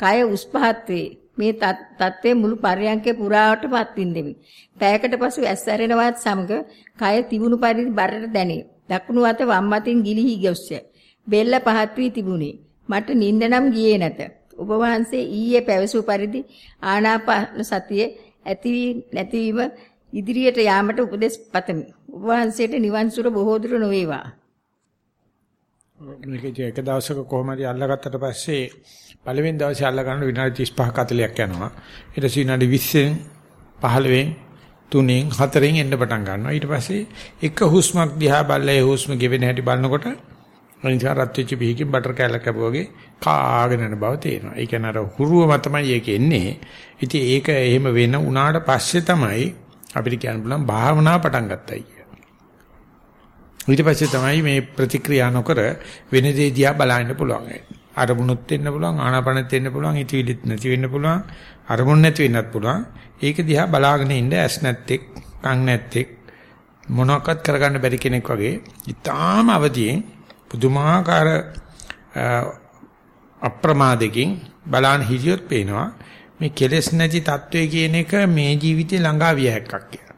කය උස් පහත් වේ. මේ தත්ත්වයේ මුළු පර්යංකේ පුරාවටම අත්විඳෙමි. පැයකට පසු ඇස් ඇරෙනවත් සමග කය තිබුණු පරිදි බරට දැනේ. දකුණු අත වම් අතින් ගිලිහි ගොස්ය. බෙල්ල පහත් වී තිබුණේ. මට නිින්ද නම් ගියේ නැත. ඔබ වහන්සේ ඊයේ පැවසූ පරිදි ආනාපාන සතිය ඇති නැතිවීම ඉදිරියට යාමට උපදෙස් පතමි. ඔබ වහන්සේට නිවන් සුර බොහෝ දුර නොවේවා. මේක එක දවසක කොහමද අල්ලගත්තට පස්සේ පළවෙනි දවසේ අල්ල ගන්න විනාඩි 35ක 40ක් යනවා. ඊට පස්සේ විනාඩි 20න් 15න් 3න් 4න් එන්න පටන් ගන්නවා. ඊට පස්සේ එක හුස්මක් දිහා බලලා ඒ හුස්ම ගෙවෙන හැටි බලනකොට අනිසා රත් වෙච්ච පිහකින් බටර් කෑල්ලක් කැපුවා වගේ කාගෙන යන බව තේරෙනවා. ඒ කියන්නේ අර හුරුවම තමයි ඒක එන්නේ. ඉතින් ඒක එහෙම වෙන උනාට පස්සේ තමයි අපිට කියන්න පුළුවන් භාවනාව පටන් ගත්තයි කියලා. ඊට පස්සේ තමයි මේ ප්‍රතික්‍රියා නොකර වෙන දේ දිහා බලන්න පුළුවන්. අරමුණුත් වෙන්න පුළුවන් ආනාපානෙත් වෙන්න පුළුවන් හිතවිලිත් නැති වෙන්න පුළුවන් අරමුණ නැති වෙන්නත් පුළුවන් ඒක දිහා බලාගෙන ඉන්න ඇස් නැත්තෙක් කන් නැත්තෙක් මොනවාක්වත් කරගන්න බැරි කෙනෙක් වගේ ඊටාම අවදියෙන් පුදුමාකාර අප්‍රමාදකින් බලන්න හිතියොත් පේනවා මේ කෙලෙස් නැති తත්වයේ කියන එක මේ ජීවිතේ ළඟා විය හැක්කක් කියලා.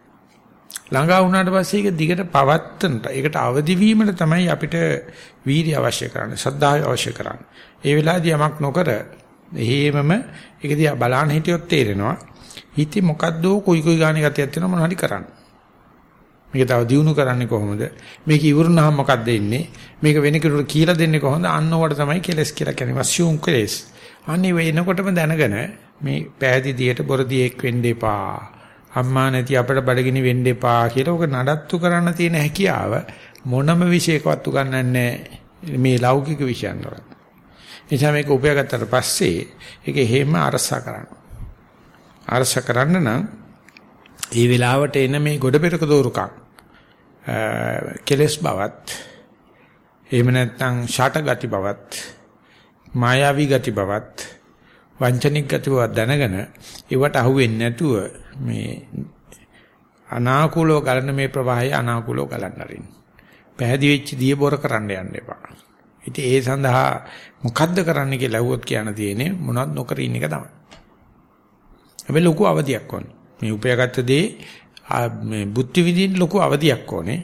ළඟා වුණාට පස්සේ ඒක දිගට පවත්තනට ඒකට අවදි වීමට තමයි අපිට වීර්ය අවශ්‍ය කරන්නේ, ශ්‍රද්ධාව අවශ්‍ය කරන්නේ. ඒ වෙලාවදී යමක් නොකර එහෙමම ඒක දිහා බලන්න හිටියොත් තේරෙනවා හිතේ මොකද්ද කොයි කොයි ගානේ ගතියක් තියෙනවා මොනවද හරි කරන්න. මේක තව දියුණු කරන්නේ කොහොමද? මේක ඉවරුනහම මොකද්ද එන්නේ? මේක වෙන කෙනෙකුට කියලා දෙන්නේ කොහොමද? අන්න ඕකට තමයි කෙලස් කියලා කියන්නේ. assume කෙලස්. අනේ වෙනකොටම දැනගෙන මේ පෑදීදියට බොරදියෙක් වෙන්න එපා. අම්මා නැති අපට බඩගිනි වෙන්න එපා කියලා ඔක නඩත්තු කරන්න තියෙන හැකියාව මොනම විශේෂකවත් උගන්වන්නේ මේ ලෞකික විෂයන් වල. එනිසා මේක උපයාගත්තට පස්සේ ඒක හේම අරසා කරන්න. අරසා කරන්න නම් ඒ වෙලාවට එන මේ ගොඩ පෙරක දෝරුකම් කෙලස් බවත් එහෙම නැත්නම් ෂාට ගති බවත් මායාවී ගති බවත් වංචනික ගති බවත් දැනගෙන ඒවට අහුවෙන්නේ නැතුව මේ අනාකූලව ගලන මේ ප්‍රවාහය අනාකූලව ගලන්න අරින්න. පැහැදි වෙච්ච දිය බොර කරන්න යන්න එපා. ඉතින් ඒ සඳහා මොකද්ද කරන්න කියලා ඇහුවොත් කියන්න තියෙන්නේ මොනවත් නොකර ඉන්න එක තමයි. හැබැයි ලොකු අවධියක් ඕනේ. මේ උපයාගත්ත දේ මේ බුද්ධ විදින් ලොකු අවධියක් ඕනේ.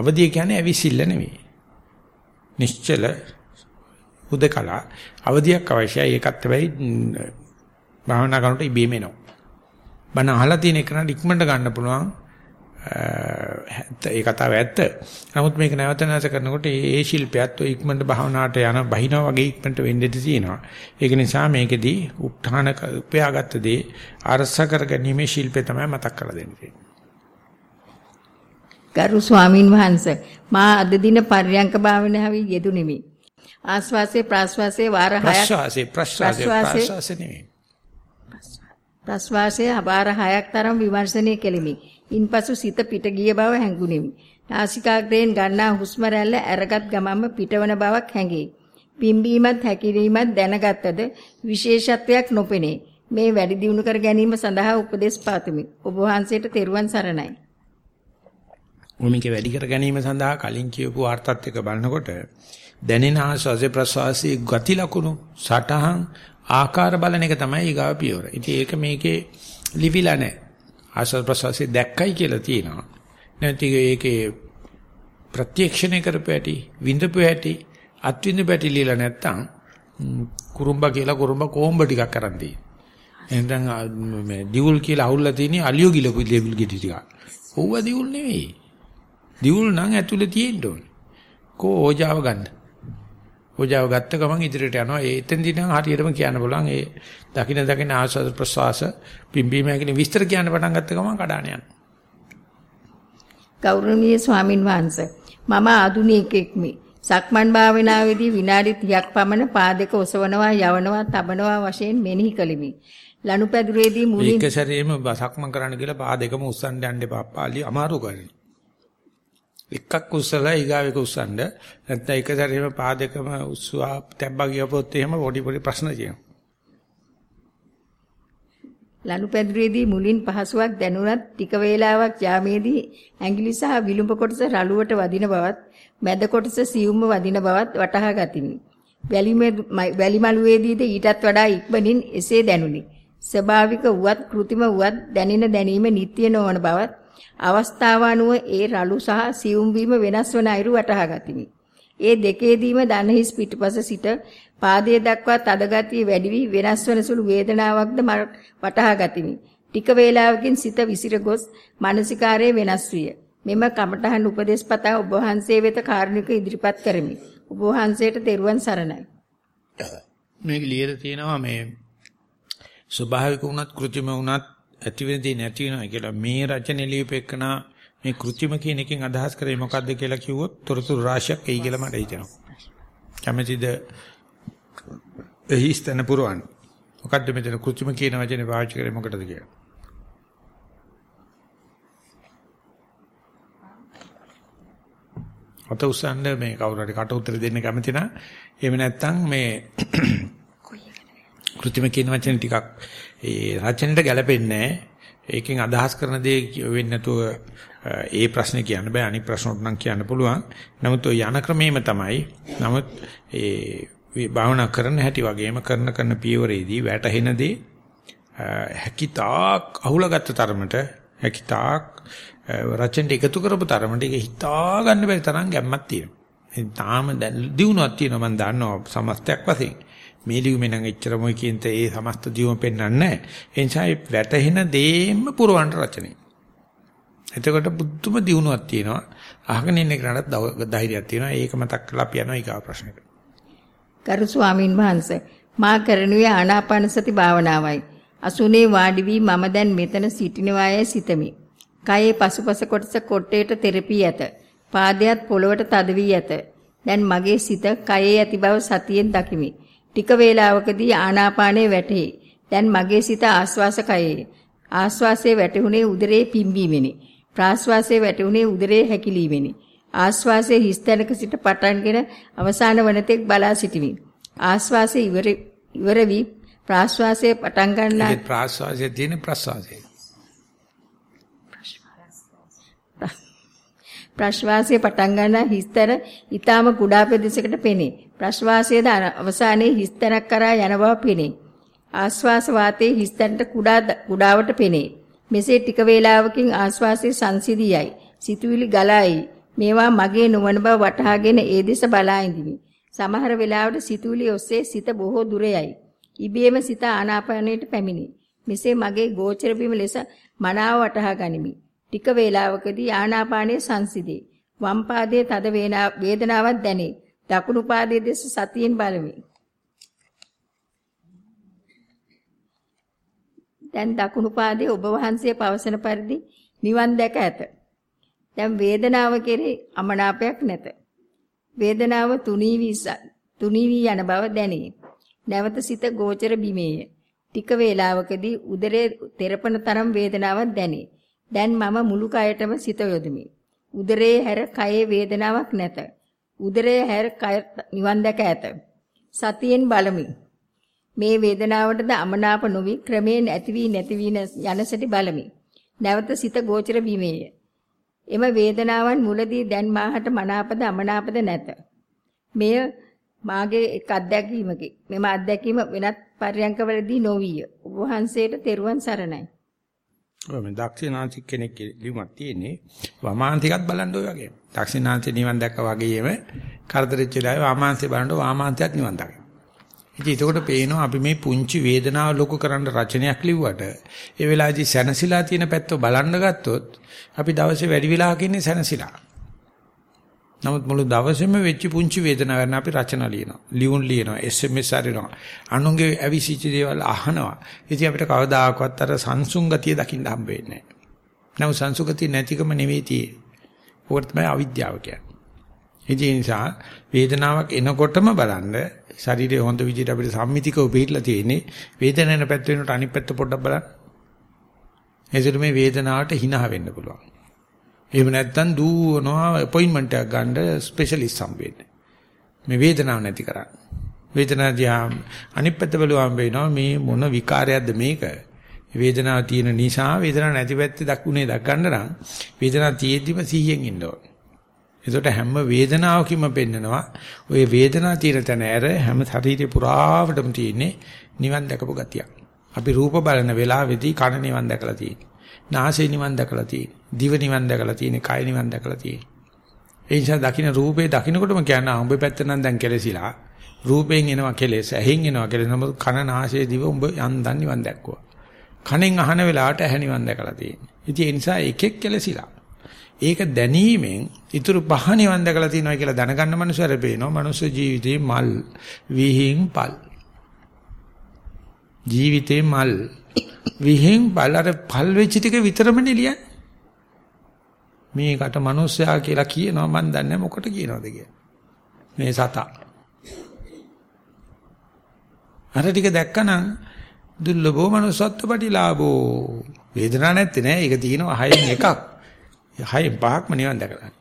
අවධිය කියන්නේ ඇවිසිල්ල නෙවෙයි. නිශ්චල උදකලා අවධියක් අවශ්‍යයි. ඒකත් හැබැයි භාවනා කරනකොට ඉබේම එනවා. බණ අහලා තියෙන එක නම් ඉක්මනට ගන්න පුළුවන්. ඒ කතාව ඇත්ත. නමුත් මේක නැවත නැවත කරනකොට ඒ ශිල්පයත් ඔය ඉක්මනට භාවනාවට යන බහිනා වගේ ඉක්මනට වෙන්න තියෙනවා. ඒක නිසා මේකෙදී උත්හාන උපයාගත්ත දේ අරස කර ගැනීමේ ශිල්පය තමයි මතක් කරලා දෙන්නේ. ගරු ස්වාමින් වහන්සේ මා අද දින පර්යංක භාවනාවේ යෙදුණෙමි. ආස්වාසේ ප්‍රාස්වාසේ වාර 6ක් ප්‍රාස්වාසේ ප්‍රාස්වාසේ ප්‍රාස්වාසේ නෙමෙයි. ප්‍රස්වාසයේ වාර 6ක් තරම් විමර්ශනය කෙලිමි. ඉන්පසු සිත පිට ගිය බව හැඟුණෙමි. නාසිකාග්‍රයෙන් ගන්නා හුස්ම රැල්ල අරගත් ගමන්ම පිටවන බවක් හැඟේ. පිම්බීමත් හැකිලීමත් දැනගත්තද විශේෂත්වයක් නොපෙනේ. මේ වැඩි දියුණු කර ගැනීම සඳහා උපදෙස් පාතුමි. ඔබ වහන්සේට තෙරුවන් සරණයි. මොමික වැඩි කර ගැනීම සඳහා කලින් කියපු ආර්තත් එක බලනකොට දැනෙන ආස්වාසේ ප්‍රසවාසයේ ගති ලකුණු සටහන් ආකාර බලන එක තමයි ඊගාව පියවර. ඉතින් ඒක මේකේ ලිවිලා නැහැ. ආස්වාද ප්‍රසවාසයේ දැක්කයි කියලා තියෙනවා. නැත්නම් ඒකේ ප්‍රත්‍යක්ෂණය කරපු ඇති, විඳපු ඇති, අත්විඳපු ඇති ලියලා නැත්තම් කුරුම්බා කියලා කුරුම්බා කොම්බ ටිකක් කරන් තියෙනවා. එහෙනම් මේ දියුල් කියලා අහුල්ලා තියෙන අලියෝ ගිලපු ලෙවල් ගෙඩි ටික. ඕව දියුල් නෙවෙයි. දියුල් නම් ඇතුලේ තියෙන්න ඕනේ. කෝ ඕජාව ගන්න. ඕජාව ගත්ත ගමන් ඉදිරියට යනවා. ඒ එතෙන්දී නම් හරියටම කියන්න බලන් ඒ දකින දකින ආස්වාද ප්‍රසවාස පිම්බීම හැකින විස්තර කියන්න පටන් ගත්ත ගමන් කඩාන යනවා. ගෞරවනීය ස්වාමින් වහන්සේ මම ආදුනිකෙක්මි. සක්මන් භාවනාවේදී විනාඩි 30ක් පමණ පාදක ඔසවනවා යවනවා තබනවා වශයෙන් මෙනෙහි කළෙමි. ලනුපැදුරේදී මුලින් ඒක සැරේම සක්මන් කරන්න කියලා පාදකම උස්සන්න යන්න එපා. පාලි අමාරු කරන්නේ. එකක් උස්සලා ඊගාව එක උස්සන්න නැත්නම් එක සැරේම පාදකම උස්සුවා තැබ්බා කියපොත් එහෙම පොඩි පොඩි ප්‍රශ්න තියෙනවා. ලනුපැදුරේදී මුලින් පහසුවක් දැනුණත් ටික වේලාවක් යාමේදී ඇඟිලි සහ විලුඹ කොටස රළුවට වදින බවත් මැද කොටස සියුම්ව වදින බවත් වටහා ගතිමි. වැලි මළුවේදීද ඊටත් වඩා ඉක්මනින් එසේ දැනුනි. ස්වභාවික වුවත් કૃතිම වුවත් දැනෙන දැනීම නිට්ටිය නොවන බවත් අවස්ථාව අනුව ඒ රළු සහ සියුම් වීම වෙනස් වන අයුරු වටහා ගතිමි. ඒ දෙකේදීම දනහිස් පිටුපස සිට පාදයේ දක්වා තද ගතිය වැඩි වී වෙනස් වන සුළු වේදනාවක්ද වටහා ගතිමි. ටික වේලාවකින් සිත විසිර ගොස් මානසිකාරයේ වෙනස් විය. මෙම කමඨහන් උපදේශ පතා ඔබ වහන්සේ වෙත කාරුණික ඉදිරිපත් කරමි. ඔබ වහන්සේට තෙරුවන් සරණයි. මේක ලියලා තියෙනවා මේ ස්වභාවික වුණත් කෘත්‍රිම වුණත් ඇති වෙනදී නැති වෙනවා කියලා මේ රචනෙ ලියුපෙකන මේ કૃත්‍රිම කියන එකෙන් අදහස් කරේ මොකද්ද කියලා කිව්වොත් තොරතුරු රාශියක් එයි කියලා මට හිතෙනවා. කැමැතිද එහි ස්තන පුරවන්න. මොකද්ද මෙතන કૃත්‍රිම කියන වචනේ පාවිච්චි කරේ මොකටද කියලා? අත උස්සන්න මේ කවුරු හරි කට උතර දෙන්න කැමති නම් එහෙම නැත්නම් මේ කෘතිම කියන වචන ටිකක් ඒ රචනෙට ගැලපෙන්නේ ඒකෙන් අදහස් කරන දේ වෙන්නේ නැතුව ඒ ප්‍රශ්නේ කියන්න බෑ අනිත් ප්‍රශ්නට නම් කියන්න පුළුවන්. නමුත් ඔය යන ක්‍රමෙම තමයි. නමුත් ඒ භාවනා කරන හැටි වගේම කරන කරන පියවරේදී වැටහෙන දේ හැකිතාක් අහුලගත්ත තරමට හැකිතාක් රචනෙට එකතු කරපු තරමට ඒක හිතා ගන්න බැරි තරම් ගැම්මක් තියෙනවා. ඒ තාම දැන් දිනුවක් තියෙනවා මම දන්නවා සමස්තයක් වශයෙන්. මේ ලියුමේ නම් එච්චරම ඔය කියන්ත ඒ සමස්ත ජීවම පෙන්වන්නේ නැහැ. ඒ නිසා ඒ වැටහෙන දේම පුරවන්න රචනය. එතකොට බුද්ධම දිනුවක් තියෙනවා. අහගෙන ඉන්න කෙනාට ධෛර්යයක් තියෙනවා. ඒක මතක් කරලා අපි යනවා ඊගා ප්‍රශ්නෙට. ගරු ස්වාමින් වහන්සේ මා කරනුවේ ආනාපාන සති භාවනාවයි. අසුනේ වාඩි වී මම දැන් මෙතන සිටිනවායයි සිතමි. කයේ පසුපස කොටස කොට්ටේට තෙරපී ඇත. පාදයට පොළවට තද වී ඇත. දැන් මගේ සිත කයේ ඇති බව සතියෙන් දකිමි. ටික වේලාවකදී ආනාපානයේ වැටේ. දැන් මගේ සිත ආස්වාස කයේ. ආස්වාසයේ වැටුනේ උදරයේ පිම්බීමෙනි. ප්‍රාස්වාසයේ වැටුනේ උදරයේ හැකිලීමෙනි. ආස්වාසයේ හිස්තැනක සිට පටන්ගෙන අවසාන වනතෙක් බලා සිටිමි. ආශ්වාසය ඉවර ඉවර වී ප්‍රාශ්වාසයේ පටන් ගන්නා ඒ ප්‍රාශ්වාසයේ තියෙන ප්‍රශ්වාසයේ. ප්‍රශ්වාසයේ පටන් ගන්නා හිස්තර ඊටාම කුඩා ප්‍රදේශයකට පෙනේ. ප්‍රශ්වාසයේද අවසානයේ හිස්තරක් කරා යන බව පෙනේ. ආශ්වාස වාතයේ හිස්තරට කුඩා කුඩාවට පෙනේ. මෙසේ ටික වේලාවකින් ආශ්වාසයේ සංසිඳියයි. සිතුවිලි ගලායි. මේවා මගේ නොවන බව වටහාගෙන ඒ දෙස බලා ඉඳිමි. සමහර වෙලාවට සිතුවිලි ඔස්සේ සිත බොහෝ දුර යයි. ඉබේම සිත ආනාපානයට පැමිණි. මෙසේ මගේ ගෝචර බිම ලෙස මනාව වටහා ගනිමි. ටික වේලාවකදී ආනාපානයේ සංසිඳේ. වම් පාදයේ තද වේදනාවක් දැනේ. දකුණු පාදයේ දෙස සතියෙන් බලමි. දැන් දකුණු පාදයේ ඔබ වහන්සේ පවසන පරිදි නිවන් දැක ඇත. දැන් වේදනාව කෙරේ අමනාපයක් නැත. වේදනාව තුනී වී තුනී වී යන බව දැනේ. නැවත සිත ගෝචර බිමේය. ටික වේලාවකදී උදරයේ තෙරපන තරම් වේදනාවක් දැනේ. දැන් මම මුළු කයටම සිත යොදමි. උදරයේ හැර කයේ වේදනාවක් නැත. උදරයේ හැර කය නිවන් දැක ඇත. සතියෙන් බලමි. මේ වේදනාවටද අමනාප නොවි ක්‍රමයෙන් ඇති වී නැති වී යන සැටි බලමි. නැවත සිත ගෝචර බීමේය. එම වේදනාවන් මුලදී දැන් මාහට මනාපද අමනාපද නැත. මෙය මාගේ එක් අත්දැකීමකි. මෙම අත්දැකීම වෙනත් පර්යංකවලදී නොවිය. ඔබ වහන්සේට තෙරුවන් සරණයි. ඔය මේ දක්ෂිනාන්තික කෙනෙක් ලියුමක් තියෙන්නේ වමාන්තිකත් බලන්න ඔය වගේ. දක්ෂිනාන්තේ නිවන් දැක්කා වගේම කරදරෙච්ච වෙලාවේ වාමාන්තේ බලනකොට වාමාන්තයත් නිවන් දකිනවා. ඉතින් එතකොට පේනවා අපි මේ පුංචි වේදනාව ලොකු කරන්න රචනයක් ලිව්වට ඒ වෙලාවේදී සැනසීලා තියෙන පැත්ත බලන්න ගත්තොත් අපි දවසේ වැඩි වෙලාවක ඉන්නේ සැනසීලා. නමුත් මුළු දවසේම වෙච්ච පුංචි වේදනාවක් අපි රචනා ලියනවා. ලියුම් ලියනවා. SMS හරිනවා. අනුන්ගේ ඇවිසිච්ච දේවල් අහනවා. ඉතින් අපිට කවදාකවත් අර සංසුන් ගතිය දකින්න හම්බ වෙන්නේ නැහැ. නමුත් සංසුන් ගතිය නැතිකම නෙවෙයි තියෙන්නේ. ඕකට තමයි අවිද්‍යාව කියන්නේ. ඒ නිසා වේදනාවක් එනකොටම බලන්න ශරීරයේ හොඳ විදිහට අපිට සම්මිතිකව පිළිලා තියෙන්නේ වේදනාවන පැත්ත වෙනකොට අනිත් පැත්ත පොඩ්ඩක් බලන්න. එසේට මේ වේදනාවට hina වෙන්න පුළුවන්. එහෙම නැත්නම් දුවනවා අපොයින්ට්මන්ට් එකක් ගන්න ස්පෙෂලිස්ට් හම්බෙන්න. මේ වේදනාව නැති කරන්න. වේදනාව දිහා අනිත් පැත්ත බලුවාම වෙනවා මේ මොන විකාරයක්ද මේක? වේදනාව තියෙන නිසා වේදනාව නැති පැත්තේ දක්ුණේ දක් ගන්න නම් වේදනාව තියෙද්දිම සිහියෙන් ඉන්න ඕනේ. එතකොට හැම වේදනාවකින්ම පෙන්නනවා ওই වේදනාව තියෙන තැන ඇර හැම ශරීරේ පුරාවටම තියෙන්නේ නිවන් දැකපු ගතියක්. අපි රූප බලන වෙලාවේදී කන නිවන් දැකලා තියෙන්නේ. නාසය නිවන් දැකලා තියෙන්නේ. දිව නිවන් දැකලා තියෙන්නේ. කය නිවන් දැකලා තියෙන්නේ. ඒ නිසා දකින්න රූපේ දකින්නකොටම කියනවා උඹ පැත්ත නම් දැන් කෙලසිලා. රූපයෙන් එනවා කෙලෙස්, ඇහෙන් එනවා කෙලෙස්. නමුත් කන නාසය දිව උඹ යන්දන් නිවන් දැක්කුවා. කනෙන් අහන වෙලාවට ඇහැ නිවන් දැකලා තියෙන්නේ. ඉතින් ඒ නිසා එකෙක් කෙලසිලා. ඒක දැනීමෙන් ඊතුරු පහ නිවන් දැකලා තියෙනවා කියලා දැනගන්න මනුස්සයර පේනවා මනුස්ස ජීවිතේ මල් විහිං පල් ජීවිතේ මල් විහිං පල් අර පල් වෙච්ච ටික විතරම නෙලියන්නේ. මේකට මනුස්සයා කියලා කියනවා මන් දන්නේ මොකට කියනවද කියලා. මේ සතා. අර ටික දැක්කනම් දුර්ලභෝ manussත්ව ප්‍රතිලාභෝ. වේදනාවක් නැත්තේ නෑ. ඒක තියෙනවා හයෙන් එකක්. හයෙන් පහක්ම නිවන් දැකලා.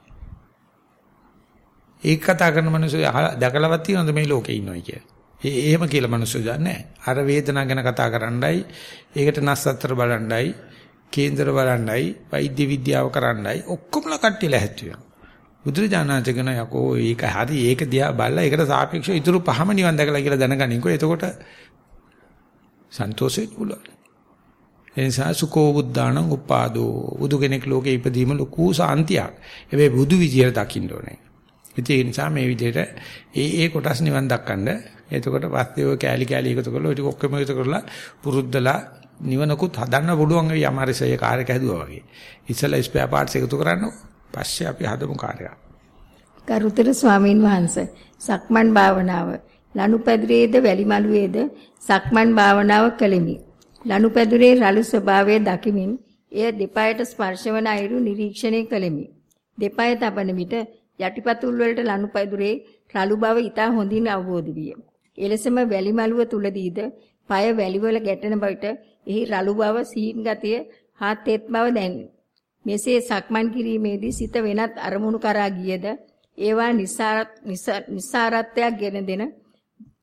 ඒක කතා කරන මිනිස්සු දැකලවත් තියෙනවද මේ ලෝකේ ඉන්නවයි කියලා. ඒ එහෙම කියලා මිනිස්සු දන්නේ අර වේදනාව ගැන කතා කරන්නයි, ඒකට නස්සතර බලන්නයි, කේන්දර බලන්නයි, වෛද්‍ය විද්‍යාව කරන්නයි ඔක්කොමලා කට්ටියලා හැත්තුවා. බුදුරජාණන්සේ කියන යකෝ ඒක හරි ඒක දිහා බලලා ඒකට සාපේක්ෂව ඊටු පහම නිවන් දැකලා කියලා දැනගනින්කෝ එතකොට සන්තෝෂෙත් පුළුවන්. ඒ නිසා සුකෝ බුද්ධාණං උපාදෝ බුදු කෙනෙක් ලෝකේ ඉපදීම ලොකු සාන්තියක්. හැබැයි බුදු විදියට දකින්න ඕනේ. ඒ නිසා මේ විදිහට ඒ ඒ කොටස් නිවන් දක්කන්න එතකොට පස්සේ ඔය කෑලි කෑලි එකතු කරලා ඔය ටික ඔක්කොම එකතු කරලා පුරුද්දලා නිවනකුත් හදන්න පුළුවන් වෙයි අමාරුසේ කාර් එක හැදුවා වගේ. ඉස්සෙල්ලා ස්පෙයා පාර්ට්ස් එකතු කරන්න පස්සේ අපි හදමු කාර් එක. ගරුතර ස්වාමීන් වහන්සේ සක්මන් භාවනාව ලනුපැදුරේද වැලිමලුවේද සක්මන් භාවනාව කළෙමි. ලනුපැදුරේ රළු ස්වභාවය දකිමින් එය දෙපයට ස්පර්ශවන අයුරු නිරීක්ෂණය කළෙමි. දෙපය තබන විට යටිපතුල් වලට ලනුපැදුරේ රළු බව ඉතා හොඳින් අවබෝධ විය. එලෙසම වැලි මළුව තුලදීද পায় වැලිවල ගැටෙන බවිට එහි රළු බව සීන් ගතිය හා තෙත් බව දැනේ. මෙසේ සක්මන් කිරීමේදී සිත වෙනත් අරමුණු කරා ගියද ඒවා නිසාරත්වයක් ගෙන දෙන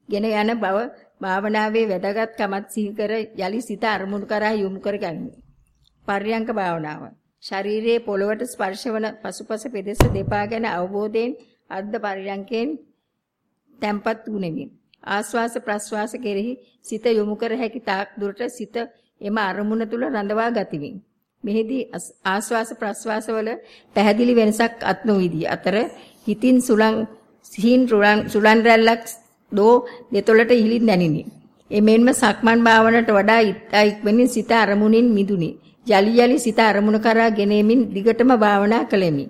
ගෙන යන බව භාවනාවේ වැදගත්කමත් සිහි කර යලි සිත අරමුණු කරා යොමු කර ගනිමි. පර්යංක භාවනාව. ශරීරයේ පොළවට ස්පර්ශවන පසුපස පෙදෙස දෙපා ගැන අවබෝධයෙන් අර්ධ පර්යංකයෙන් තැම්පත් වුනේමි. ආස්වාස ප්‍රස්වාස කෙරෙහි සිත යොමු කර හැකි තාක් දුරට සිත එම අරමුණ තුල රඳවා ගතිමි. මෙහිදී ආස්වාස ප්‍රස්වාස වල පැහැදිලි වෙනසක් අත් නොවිදී. අතර හිතින් සුලං සිහින් සුලන් රැල්ලක් දෝ දෙතොලට ඉහිලින් දැනිනි. එමෙන්ම සක්මන් භාවනට වඩා ඉක්මනින් සිත අරමුණින් මිදුනි. යලි යලි සිත අරමුණ කරා ගෙනෙමින් දිගටම භාවනා කළෙමි.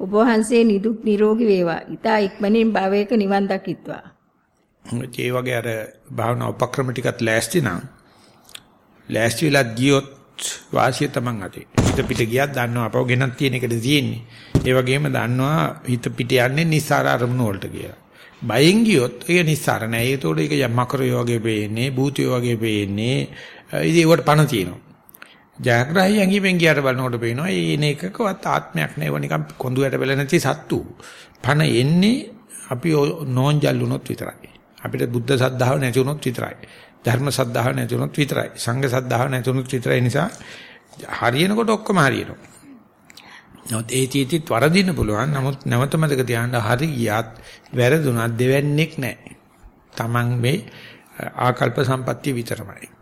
ඔබ වහන්සේ නිදුක් නිරෝගී වේවා. ඊට ඉක්මනින් භවයක නිවන් දකිත්වා. ඒ වගේ අර භාවනා උපක්‍රම ටිකත් ලෑස්ති නම් ලෑස්ති වෙලා ගියොත් වාසිය තමන් අතේ. හිත පිට ගියත් දන්නවා අපව ගෙනත් තියෙන එකද තියෙන්නේ. ඒ වගේම දන්නවා හිත පිට යන්නේ නිස්සාර අරමුණු වලට කියලා. බයෙන් ගියොත් ඒක නිස්සාර නෑ. ඒතකොට ඒක යම්මකරය වගේ පේන්නේ, භූතය වගේ පේන්නේ. ඉතින් ඒවට පණ තියෙනවා. ජයග්‍රහී ඇඟිමෙන් ගියට බලනකොට පේනවා ඒ එන එකකවත් ආත්මයක් නෑ. ඒවා නිකන් කොඳුයට බෙල නැති සත්තු. පණ එන්නේ අපි නෝන්ජල් වුණොත් විතරයි. අපිට බුද්ධ සද්ධාව නැති වුණොත් විතරයි. ධර්ම සද්ධාව නැති වුණොත් විතරයි. සංඝ සද්ධාව නැති වුණොත් විතරයි. නිසා හරියනකොට ඔක්කොම හරියනවා. නමුත් ඒ චීතිත් වරදින්න පුළුවන්. නමුත් නැවත මතක තියාගන්න හරි ගියත් වැරදුනත් දෙවන්නේක් නැහැ. Taman මේ ආකල්ප සම්පත්තිය විතරමයි.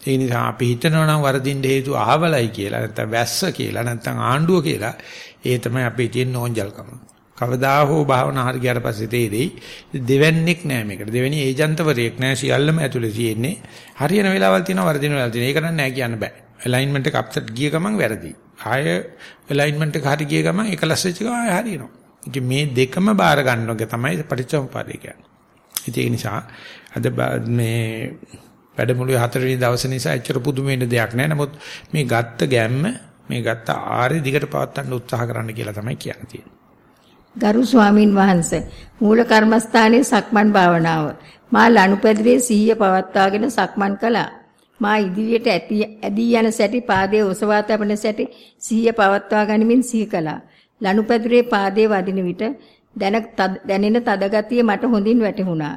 ඒ නිසා අපි හිතනවා නම් වරදින්න හේතු අහවලයි කියලා නැත්නම් වැස්ස කියලා නැත්නම් ආණ්ඩුව කියලා ඒ තමයි අපේ තියෙන ඕංජල්කම. කවදා හෝ භාවනා හරි ගියාට පස්සේ තේරෙයි දෙවන්නේක් නෑ මේකට. දෙවෙනි ඒජන්තවරයෙක් නෑ සියල්ලම ඇතුලේ තියෙන්නේ. හරියන වෙලාවල් තියෙනවා වර්ධින වෙලාවල් තියෙනවා. ඒක නෑ කියන්න බෑ. ඇලයින්මන්ට් එක අප්සෙට් ගිය ගමන් වැරදි. ආය ඇලයින්මන්ට් එක හරි ගිය ගමන් එකලස් වෙච්ච ගමන් ආය හරියනවා. ඉතින් මේ දෙකම බාර ගන්න එක තමයි පටිච්චසමුප්පාදේ කියන්නේ. ඉතින් ඒ නිසා අද මේ වැඩමුළුවේ හතරවෙනි දවසේ නිසා එච්චර පුදුම වෙන්න දෙයක් නෑ. නමුත් මේ ගත්ත ගැම්ම මේ ගත්ත ආරේ දිගට පවත්වන්න උත්සාහ කරන්න කියලා තමයි කියන්නේ. ගරු ස්වාමින් වහන්සේ මූල කර්මස්ථානයේ සක්මන් භාවනාව මා ලනුපැදුරේ සිහිය පවත්වාගෙන සක්මන් කළා මා ඉදිරියට ඇදී යන සැටි පාදයේ ඔසවා තබන සැටි සිහිය පවත්වා ගනිමින් සිහි කළා ලනුපැදුරේ පාදයේ වදින විට දැනෙන තද ගතිය මට හොඳින් වැටහුණා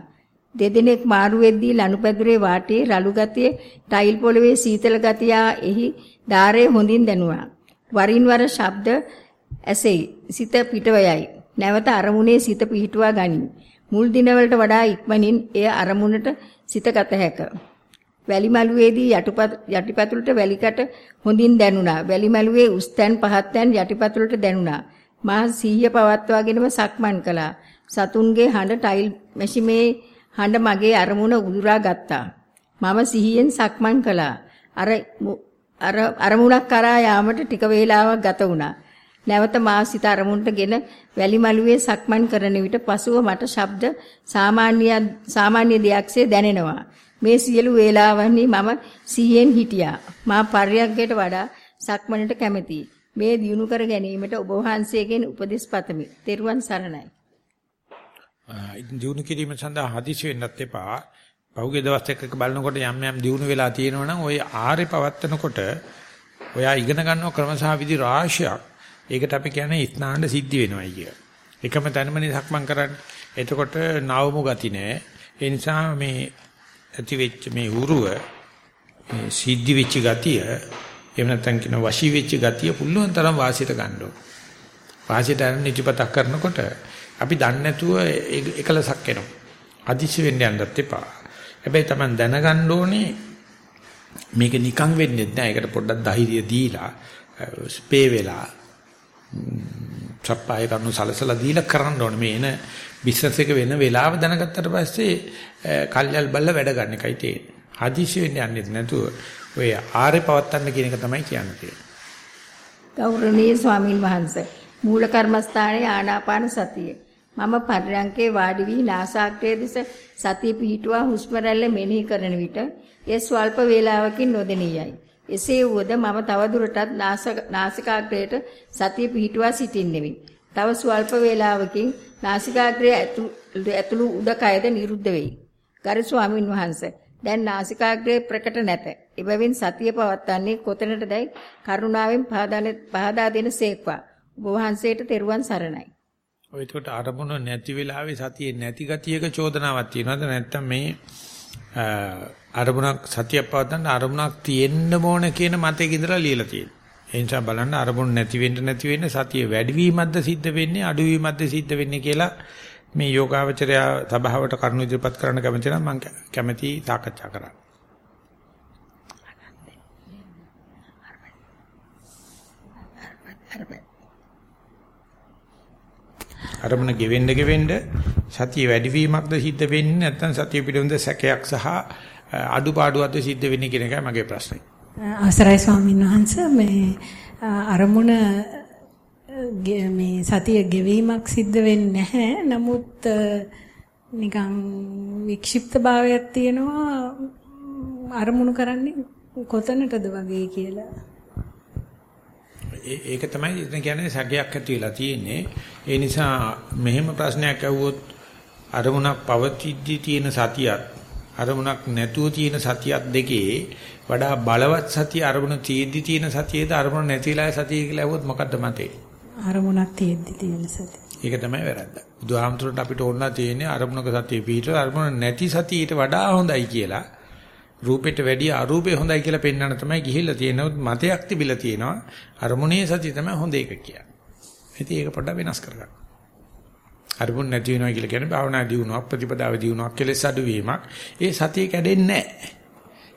දෙදෙනෙක් මාරු වෙද්දී ලනුපැදුරේ වාටේ රළු ගතිය ටයිල් පොළවේ සීතල ගතිය එහි ධාරයේ හොඳින් දැනුණා වරින් වර ශබ්ද ඇසෙයි සිත පිටව යයි නැවත අරමුණේ සිත පිහිටුවා ගනිමි. මුල් දිනවලට වඩා ඉක්මනින් එය අරමුණට සිත ගත හැක. වැලිමලුවේදී යටිපතුලට වැලිකට හොඳින් දැනුණා. වැලිමලුවේ උස්තැන් පහත්යන් යටිපතුලට දැනුණා. මා සිහිය පවත්වාගෙනම සක්මන් කළා. සතුන්ගේ හඬ ටයිල් මැෂිමේ හඬ මගේ අරමුණ උදුරා ගත්තා. මම සිහියෙන් සක්මන් කළා. අර අර අරමුණක් කරා යාමට ටික වේලාවක් ගත වුණා. නැවත මා සිත අරමුණටගෙන වැලිමලුවේ සක්මන් කරන විට පසුව මට ශබ්ද සාමාන්‍ය සාමාන්‍ය දෙයක්සේ දැනෙනවා. මේ සියලු වේලාවන්හි මම සිහියෙන් හිටියා. මා පර්යග්ගයට වඩා සක්මනට කැමැතියි. මේ දියුණු කර ගැනීමට ඔබ වහන්සේගෙන් උපදෙස් පතමි. ත්වන් සරණයි. දියුණු කිරීම සඳහා හදිසි වෙන්නත් එපා. පහුගිය දවස් දෙකක බලනකොට යම් යම් දියුණු වෙලා තියෙනවා නම් ওই ආරේ පවත්නකොට ඔයා ඉගෙන ගන්නව ක්‍රමසහ විදි රාශියක් ඒකට අපි කියන්නේ ස්නාන සිද්ධි වෙනවයි කිය. එකම තැනමනේ සක්මන් කරන්නේ. එතකොට නාවමු ගති නෑ. ඒ නිසා මේ ඇති වෙච්ච මේ උරුව මේ සිද්ධි වෙච්ච ගතිය එහෙම නැත්නම් කියන වශී වෙච්ච ගතිය පුළුවන් තරම් වාසියට ගන්න ඕන. වාසියට අරන් නිතිපතක් කරනකොට අපි දන්නේ නැතුව එකලසක් එනවා. අදිශි වෙන්න යන්නත් එපා. හැබැයි Taman දැනගන්න ඕනේ මේක නිකන් වෙන්නේ නැහැ. ඒකට පොඩ්ඩක් ධෛර්යය දීලා ස්පේ වෙලා සප්පාය කරනු සලසලා දීලා කරන්න ඕනේ මේ එන බිස්නස් එක වෙන වෙලාව දැනගත්තට පස්සේ කල්යල් බල්ල වැඩ ගන්න එකයි තියෙන්නේ. හදිසි වෙන්න යන්නේ නැතුව ඔය ආරේ පවත්තන්න කියන එක තමයි කියන්නේ. ගෞරවනීය ස්වාමින් වහන්සේ මූල කර්මස්ථානයේ ආනාපාන සතිය මම පර්යංකේ වාඩි වී නාසාග්‍රයේ දෙස සතිය පිහිටුවා හුස්ම රැල්ල මෙනෙහි කරන විට ඒ ස්වල්ප වේලාවකින් නොදෙනියයි. එසේ වුවද මම තවදුරටත් නාසිකාග්‍රයට සතිය පිහිටුවා සිටින්නෙමි. තව ස්වල්ප වේලාවකින් නාසිකාග්‍රය ඇතුළු උඩකයද නිරුද්ධ වෙයි. ගරු ස්වාමින් වහන්සේ දැන් නාසිකාග්‍රය ප්‍රකට නැත. එබැවින් සතිය පවත්වන්නේ කොතැනටදයි කරුණාවෙන් පහදා දෙන සේක්වා. ඔබ වහන්සේට තෙරුවන් සරණයි. ඒකට අරමුණ නැති වෙලාවේ සතියේ නැති ගතියක චෝදනාවක් තියෙනවද නැත්නම් මේ අරමුණක් සතියක් පවත්වන්න අරමුණක් තියෙන්න ඕන කියන මතයක ඉඳලා ලියලා තියෙනවා. ඒ නිසා බලන්න අරමුණ නැති වෙන්න නැති වෙන්න සතිය වැඩිවීමක්ද සිද්ධ වෙන්නේ අඩුවීමක්ද සිද්ධ වෙන්නේ කියලා මේ යෝගාවචරය සභාවට කරුණු ඉදිරිපත් කරන්න කැමති නම් මම කැමැති සාකච්ඡා කරන්න. අරමුණ ගෙවෙන්න ගෙවෙන්න සතිය වැඩිවීමක්ද සිද්ධ වෙන්නේ නැත්නම් සතිය පිළිබඳ සැකයක් සහ අඩුපාඩුවක්ද සිද්ධ වෙන්නේ කියන එකයි මගේ ප්‍රශ්නේ. අවසරයි ස්වාමීන් වහන්සේ මේ අරමුණ මේ සතිය ගෙවීමක් සිද්ධ වෙන්නේ නැහැ. නමුත් නිකන් වික්ෂිප්ත භාවයක් තියෙනවා අරමුණු කරන්නේ කොතනටද වගේ කියලා. ඒක තමයි ඉතින් කියන්නේ සැකයක් ඇති වෙලා තියෙන්නේ. ඒ නිසා මෙහෙම ප්‍රශ්නයක් ඇහුවොත් අරමුණක් පවතිද්දී තියෙන සතියත් අරමුණක් නැතුව තියෙන සතියත් දෙකේ වඩා බලවත් සතිය අරමුණ තියෙද්දි තියෙන සතියේද අරමුණ නැතිලා සතිය කියලා ඇහුවොත් මොකද්ද මතේ? අරමුණක් තියෙද්දි තියෙන සතිය. ඒක තමයි වැරද්ද. බුදුහාමුදුරන්ට අපිට ඕනලා තියෙන්නේ අරමුණක සතිය පිහිටලා අරමුණ නැති සතියට වඩා හොඳයි කියලා. රූපෙට වැඩිය අරූපේ හොඳයි කියලා පෙන්වන්න තමයි ගිහිල්ලා තියෙනවොත් මතයක් තිබිලා තියෙනවා. අරමුණේ සතිය තමයි හොඳ එක කියන්නේ. ඉතින් ඒක පොඩ්ඩක් වෙනස් කරගන්න. අරමුණ නැති වෙනවා කියලා කියන්නේ භාවනා දියුණුවක් ප්‍රතිපදාව දියුණුවක් කෙලෙස් අඩුවීමක්. ඒ සතිය කැඩෙන්නේ නැහැ.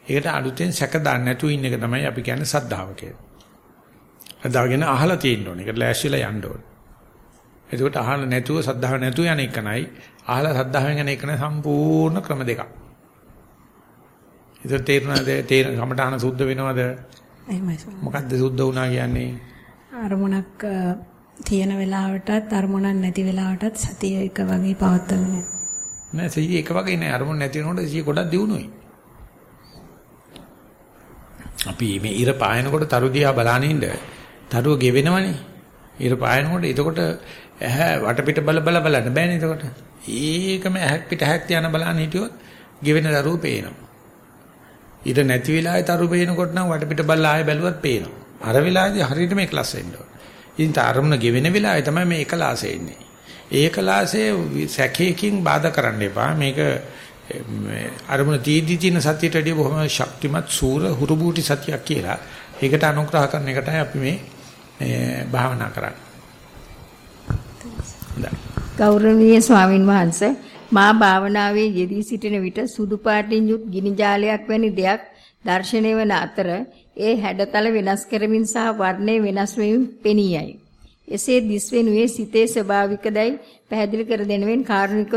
ඒකට අලුතෙන් සැක දාන්න නැතුව ඉන්න එක තමයි අපි කියන්නේ සද්ධාව කියලා. අදාගෙන අහලා තියෙන්න ඕනේ. ඒකට ලෑස්තිලා යන්න ඕනේ. එතකොට අහලා නැතුව සද්ධාව නැතුව යන එක නයි අහලා සද්ධාවෙන් යන එක නයි සම්පූර්ණ ක්‍රම දෙකක්. ඒක තේරුණාද? තේර කමඨාන සුද්ධ වෙනවද? එහෙමයි. මොකද්ද සුද්ධ වුණා කියන්නේ? අරමුණක් තියෙන වෙලාවටත් අරමුණක් නැති වෙලාවටත් සතිය එක වගේ පවත්වන්නේ නෑ සිහිය එක වගේ නෑ අරමුණ නැති වෙනකොට සිහිය ගොඩක් දියුණුවයි. අපි මේ ඉර පායනකොට තරු දිහා බලන ඉන්න තරුව ගෙවෙනවනේ. ඉර පායනකොට එතකොට ඇහැ වටපිට බල බල බලන්න බෑනේ එතකොට. ඒකම ඇහක් පිට ඇහක් තියන බලන්න හිටියොත් ගෙවෙන දරුව පේනවා. ඉර නැති වෙලාවේ තරු පේනකොට නම් වටපිට බලලා ආයෙ බැලුවත් පේනවා. අර වෙලාවේදී හරියට මේ ක්ලාස් වෙන්න ඕන. ඉතින් තරමුණ ගෙවෙන වෙලාවේ තමයි මේ එකලාසේ ඉන්නේ. ඒකලාසේ සැකයකින් බාධා කරන්න එපා. මේක අරමුණ තීදි තියෙන සතියට වඩා බොහොම ශක්තිමත් සූර හුරුබූටි සතියක් කියලා. ඒකට අනුග්‍රහ කරන එකටයි අපි මේ භාවනා කරන්නේ. ගෞරවනීය ස්වාමින් වහන්සේ මා භාවනාවේ යෙදී සිටින විට සුදු පාටින් යුත් ගිනි ජාලයක් වැනි දෙයක් දැర్శණය වන අතර ඒ හැඩතල වෙනස් කරමින් සහ වර්ණය වෙනස් වෙමින් පෙනී යයි. එසේ දිස්වෙනුවේ සිතේ ස්වභාවිකදයි පැහැදිලි කර දෙනවෙන් කාරුණිකව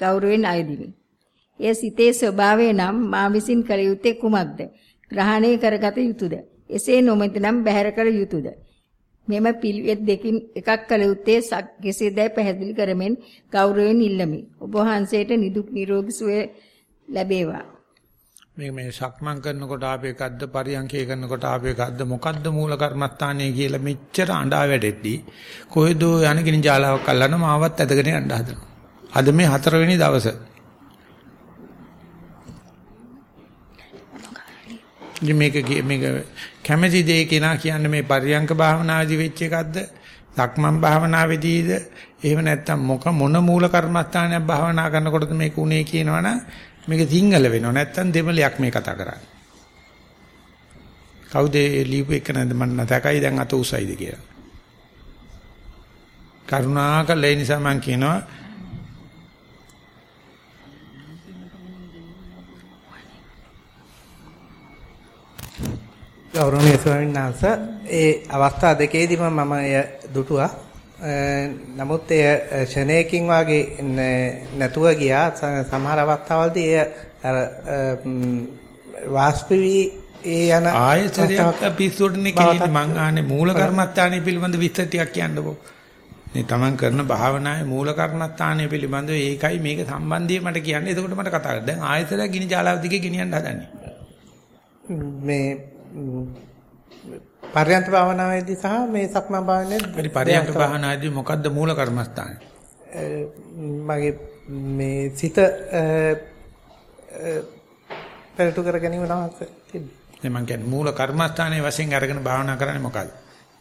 ගෞරවයෙන් අයදිමි. එය සිතේ ස්වභාවය නම් මා විසින් කළ යුත්තේ කුමක්ද? ග්‍රහණය කරගත යුතුයද? එසේ නොමැතිනම් බැහැර කළ යුතුයද? මෙම පිළිවෙත් දෙකින් එකක් කළ යුත්තේ කෙසේදයි පැහැදිලි කරමින් ගෞරවයෙන් ඉල්ලමි. ඔබ වහන්සේට නිදුක් නිරෝගී සුවය ලැබේවා. මේ මේ සක්මන් කරනකොට ආපේකද්ද පරියන්කේ කරනකොට ආපේකද්ද මොකද්ද මූල කර්මස්ථානය කියලා මෙච්චර අඬා වැඩෙද්දි කොහෙදෝ යනකින් ජාලාවක් අල්ලන මාවත් ඇදගෙන යන්න හදනවා. අද මේ හතරවෙනි දවසේ මේක මේක කැමැති දේ කෙනා කියන්නේ මේ පරියංක භාවනාදී වෙච්ච එකක්ද? සක්මන් භාවනාවේදීද? එහෙම නැත්නම් මොක මොන මූල කර්මස්ථානයක් භාවනා කරනකොටද මේක උනේ කියනවනම් මේක සිංහල වෙනව නැත්නම් දෙමළයක් මේ කතා කරන්නේ. කවුද ලියපු එක නැද්ද මම නැතකයි දැන් අත උසයිද කියලා. කරුණාකර ඒ නිසා මම කියනවා ගෞරවනීය ස්වාමීන් වහන්සේ ඒ අවස්ථා දෙකේදීම මම එය දුටුවා. නමුත් එය ෂණයකින් වාගේ නැතුව ගියා. සමහර අවස්ථාවලදී එය අර වාස්පවි ඒ යන ආයතනයක් පිස්සුවටනේ කියන්නේ මං ආන්නේ මූල කර්මස්ථානයේ පිළිබඳ විස්තර ටිකක් කියන්නකෝ. මේ තමන් කරන භාවනාවේ මූල කර්මස්ථානයේ පිළිබඳව ඒකයි මේක සම්බන්ධය මට කියන්නේ. එතකොට මට කතා කරන්න. දැන් ආයතනයක් ගිනි ජාලාව දිගේ ගෙනියන්න හදන්නේ. මේ පර්යන්ත භාවනාවේදී සහ මේ සක්මන් භාවනාවේදී හරි පර්යන්ත භාවනාවේදී මොකද්ද මූල කර්මස්ථානය? මගේ මේ සිත පෙරටු කර ගැනීම නම් තිබ්බේ. මම කියන්නේ මූල කර්මස්ථානයේ වශයෙන් අරගෙන භාවනා කරන්නේ මොකද්ද?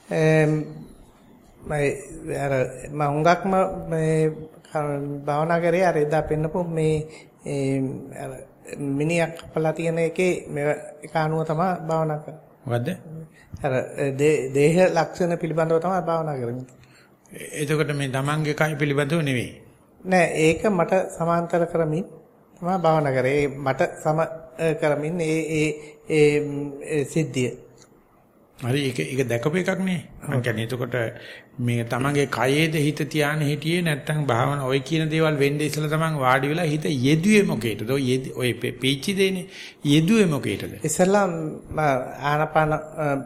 මම අර මම හුඟක්ම මේ භාවනා කරේ අර එදා පෙන්නපු මේ අර මිනිහක් කපලා තියෙන එකේ මේ එක අනුව තමයි භාවනා කරන්නේ. මොකද්ද? අර දේහ ලක්ෂණ පිළිබඳව තමයි භාවනා කරන්නේ. එතකොට මේ තමන්ගේ කය පිළිබඳව නෙවෙයි. නෑ ඒක මට සමාන්තර කරමින් තමයි භාවනා කරේ. මට සම කරමින් ඒ ඒ සිද්ධිය. හරි ඒක ඒක දැකපු එකක් නේ. මම කියන්නේ එතකොට මේ තමන්ගේ කයේද හිත තියාන හිටියේ නැත්නම් භාවන ඔය කියන දේවල් වෙන්නේ ඉස්සලා තමන් වාඩි වෙලා හිත යෙදුවේ මොකේද? ඔය ඔය පීචි දෙන්නේ යෙදුවේ මොකේද? ඉස්සලා ආනපාන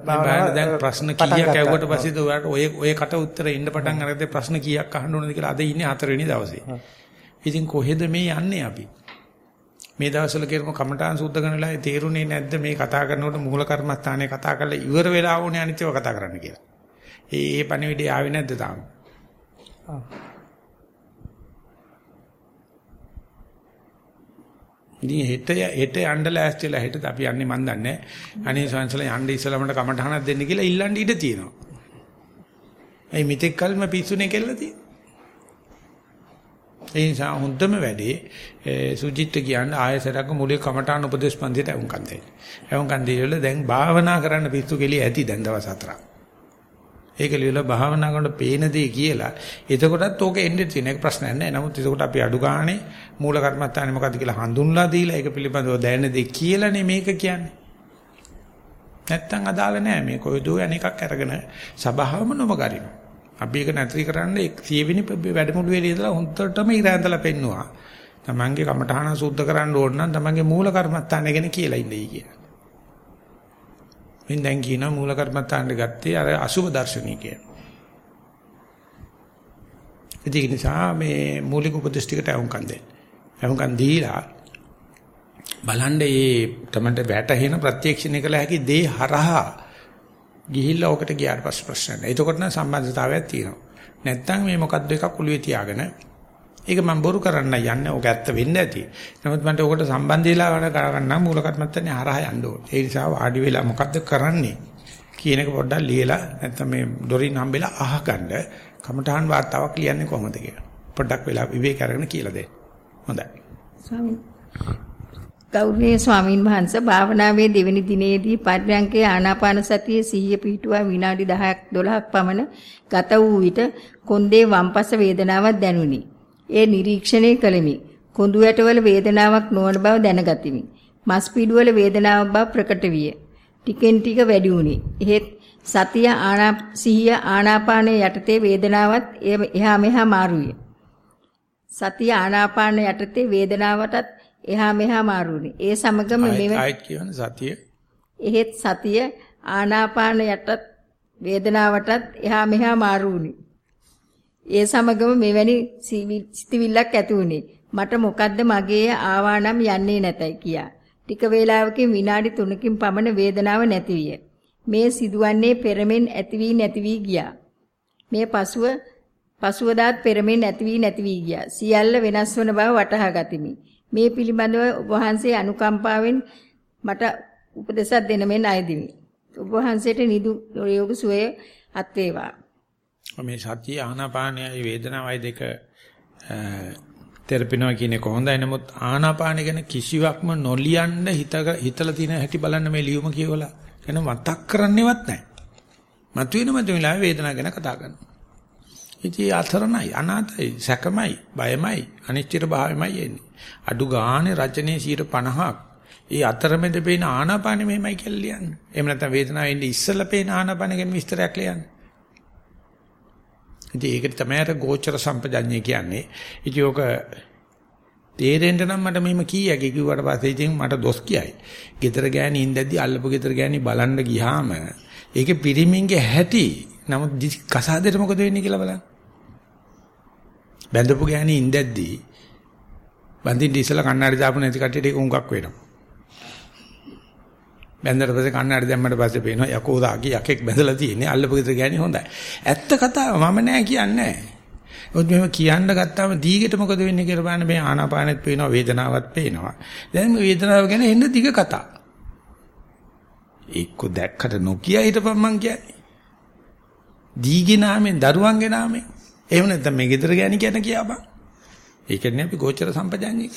භාවනාව දැන් ප්‍රශ්න කීයක් ඇහුවට පස්සේද ඔයාලට ඔය ඔය කට උත්තර ඉන්න පටන් අරගෙන ප්‍රශ්න කීයක් අහන්න ඕනද කියලා අද ඉන්නේ හතරවෙනි දවසේ. ඉතින් කොහෙද මේ යන්නේ අපි? මේ දවස්වල කරන කමඨාන් සුද්ධ කරන වෙලාවේ තේරුනේ නැද්ද මේ කතා කරනකොට මූල කර්මස්ථානයේ කතා කරලා ඉවර වෙලා ඕනේ අනිත්‍යව කතා කරන්න කියලා. ඒ ඒ පණිවිඩය ආවේ නැද්ද තාම? ඉතින් හෙට හෙට යන්න ලෑස්තිලා හෙට අපි යන්නේ මන් දන්නේ අනේ සංසල යන්න ඉස්සලමට කමටහනක් දෙන්න කියලා ඉල්ලන්න ඉඩ තියෙනවා. ඒ මිත්‍යක් කල්ම පිස්සුනේ කෙල්ල තියෙනවා. ඒ නිසා හොඳම වැඩේ සුජිත් කියන්නේ ආයසරක මුලික කමඨාන උපදේශ පන්තියට වුන්කන් දෙන්න. වුන්කන් දීලා දැන් භාවනා කරන්න පිස්සු කෙලිය ඇති දැන් දවස් හතරක්. ඒක ලියලා භාවනා කරනකොට පේන දේ කියලා. එතකොටත් ඕක එන්නේ තියෙන එක ප්‍රශ්නයක් නෑ. නමුත් එතකොට අපි අඩු ගානේ මූල කර්මත්තානේ මොකද්ද කියලා හඳුන්ලා දීලා ඒක පිළිබඳව දැනෙන දේ කියලානේ මේක කියන්නේ. නැත්තම් අදාළ නෑ මේ කොයිදෝ අනේකක් අරගෙන සබාවම නොමගරිනවා. අපි ඒක නැති කරන්න 100 වෙනි වැඩමුළුවේ ඉඳලා හොන්තරටම ඉරැඳලා පෙන්නවා. තමන්ගේ කමඨහන සුද්ධ කරන්න ඕන නම් තමන්ගේ මූල කර්මත්තාන ගැන කියලා ඉන්නයි කියලා. මෙන් දැන් කියන මූල කර්මත්තාන ගත්තේ අර අසුබ දර්ශනීය කියන. ඒක නිසා මේ මූලික උපදේශ ටිකට අහුම්කම් දෙන්න. අහුම්කම් දීලා බලන්න මේ තමන්ට වැටහෙන ප්‍රත්‍යක්ෂණය කළ හැකි දේ හරහා ගිහිල්ලා ඔකට ගියාට පස්සේ ප්‍රශ්න නැහැ. එතකොට නම් සම්බන්ධතාවයක් තියෙනවා. නැත්තම් මේ මොකද්ද එකක් ඔළුවේ තියාගෙන ඒක මම බොරු කරන්න යන්නේ. ඔක ඇත්ත වෙන්න ඇති. නමුත් මන්ට ඔකට සම්බන්ධ වෙලා වැඩ කරගන්න මූල කර්මත්තනේ හරහා යන්න ඕනේ. ඒ නිසා වාඩි වෙලා මොකද්ද කරන්නේ කියන එක පොඩ්ඩක් ලියලා නැත්තම් මේ ඩොරින් හම්බෙලා අහගන්න කමඨාන් වාර්තාවක් ලියන්නේ කොහොමද කියලා. පොඩ්ඩක් වෙලා විවේක අරගෙන කියලා දෙන්න. හොඳයි. ස්වාමීන් ගෞරවනීය ස්වාමින් වහන්සේ භාවනාවේ දෙවැනි දිනේදී පර්යංකේ ආනාපාන සතියේ සිහිය පිහිටුවා විනාඩි 10ක් 12ක් පමණ ගත වූ විට කොන්දේ වම්පස වේදනාවක් දැනුනි. ඒ නිරීක්ෂණය කළෙමි. කොඳු ඇටවල වේදනාවක් නොවන බව දැනගතිමි. මස් පිඩුවල වේදනාවක් බව ප්‍රකට විය. ටිකෙන් ටික වැඩි වුණි. එහෙත් සතිය ආනා සිහිය ආනාපානයේ යටතේ වේදනාවත් එහා මෙහා මාරුවිය. සතිය ආනාපාන යටතේ වේදනාවටත් එහා මෙහා මාරුනේ. ඒ සමගම මෙවැනි ආයත් කියන සතිය. එහෙත් සතිය ආනාපාන යටත් වේදනාවටත් එහා මෙහා මාරුනේ. ඒ සමගම මෙවැනි සිතිවිල්ලක් ඇති වුනේ. මට මොකද්ද මගේ ආවා නම් යන්නේ නැතයි කියා. ටික වේලාවකින් විනාඩි 3කින් පමණ වේදනාව නැති විය. මේ සිදුවන්නේ පෙරමෙන් ඇති වී නැති වී ගියා. මේ පසුව පසුවදාත් පෙරමෙන් ඇති වී නැති වී ගියා. සියල්ල වෙනස් වන බව වටහා ගතිමි. මේ පිළිබඳව ඔබ වහන්සේ අනුකම්පාවෙන් මට උපදෙසක් දෙන මෙන් අයදිමි. ඔබ වහන්සේට නිදු යෝග සුවය අත් වේවා. මේ සතිය ආනාපානයයි වේදනාවයි දෙක තෙරපිනවා කියන්නේ කොහොඳයි නමුත් ආනාපාන ගැන කිසිවක්ම නොලියන්න හිත හිතලා තියෙන හැටි බලන්න මේ ලියුම කියවලා එන මතක් කරන්නේවත් නැහැ. මතුවෙන මතුවෙලා වේදනාව ගැන කතා කරනවා. ඉතින් අතරණයි අනාතයි සැකමයි බයමයි අනිශ්චිත භාවයමයි එන්නේ. අඩු ගානේ රචනයේ 50ක් ඒ අතරමැද පේන ආනාපානෙ මෙහෙමයි කියලා ලියන්න. එහෙම නැත්නම් වේදනාව එන්නේ ඉස්සෙල්ලා පේන ආනාපානෙ ගැන විස්තරයක් ලියන්න. ඉතින් ඒකට තමයි අර ගෝචර සම්පජඤ්ඤය කියන්නේ. ඉතින් ඕක තේරෙන්න නම් මට මෙහෙම කීයක කිව්වට පස්සේ ඉතින් මට දොස් කියයි. ගෙදර ගෑණි ඉඳද්දි අල්ලපු ගෙදර ගෑණි බලන්න ගියාම ඒකේ පිරිමින්ගේ හැටි නමුත් කසාදෙට මොකද වෙන්නේ කියලා බලන්න. බැඳපු ගෑණි ඉඳද්දී බඳින්න ඉස්සලා කණ්ණාඩි දාපු නැති කට්ටියට ඒක උඟක් වෙනවා. බැඳලා පස්සේ කණ්ණාඩි දැම්මට පස්සේ පේනවා යකෝ දාකි යකෙක් බැඳලා තියෙන්නේ අල්ලපු ගෙදර ගෑණි හොඳයි. ඇත්ත කතාව මම නෑ කියන්නේ නෑ. ඔත් මෙහෙම කියන්න ගත්තාම දීගෙට මොකද වෙන්නේ කියලා බලන්න මේ ආනාපානෙත් පේනවා වේදනාවක් පේනවා. දැන් මේ වේදනාව ගැන එන්න දිග කතා. එක්ක දැක්කට නොකිය හිටපම් මං කියන්නේ. දීගේ නාමයෙන් දරුවන්ගේ නාමයෙන්. එහෙම නැත්නම් මේ ගෙදර ගෑණි කියන කියපන්. ඒකනේ අපි ගෝචර සම්පජාඤ්ඤය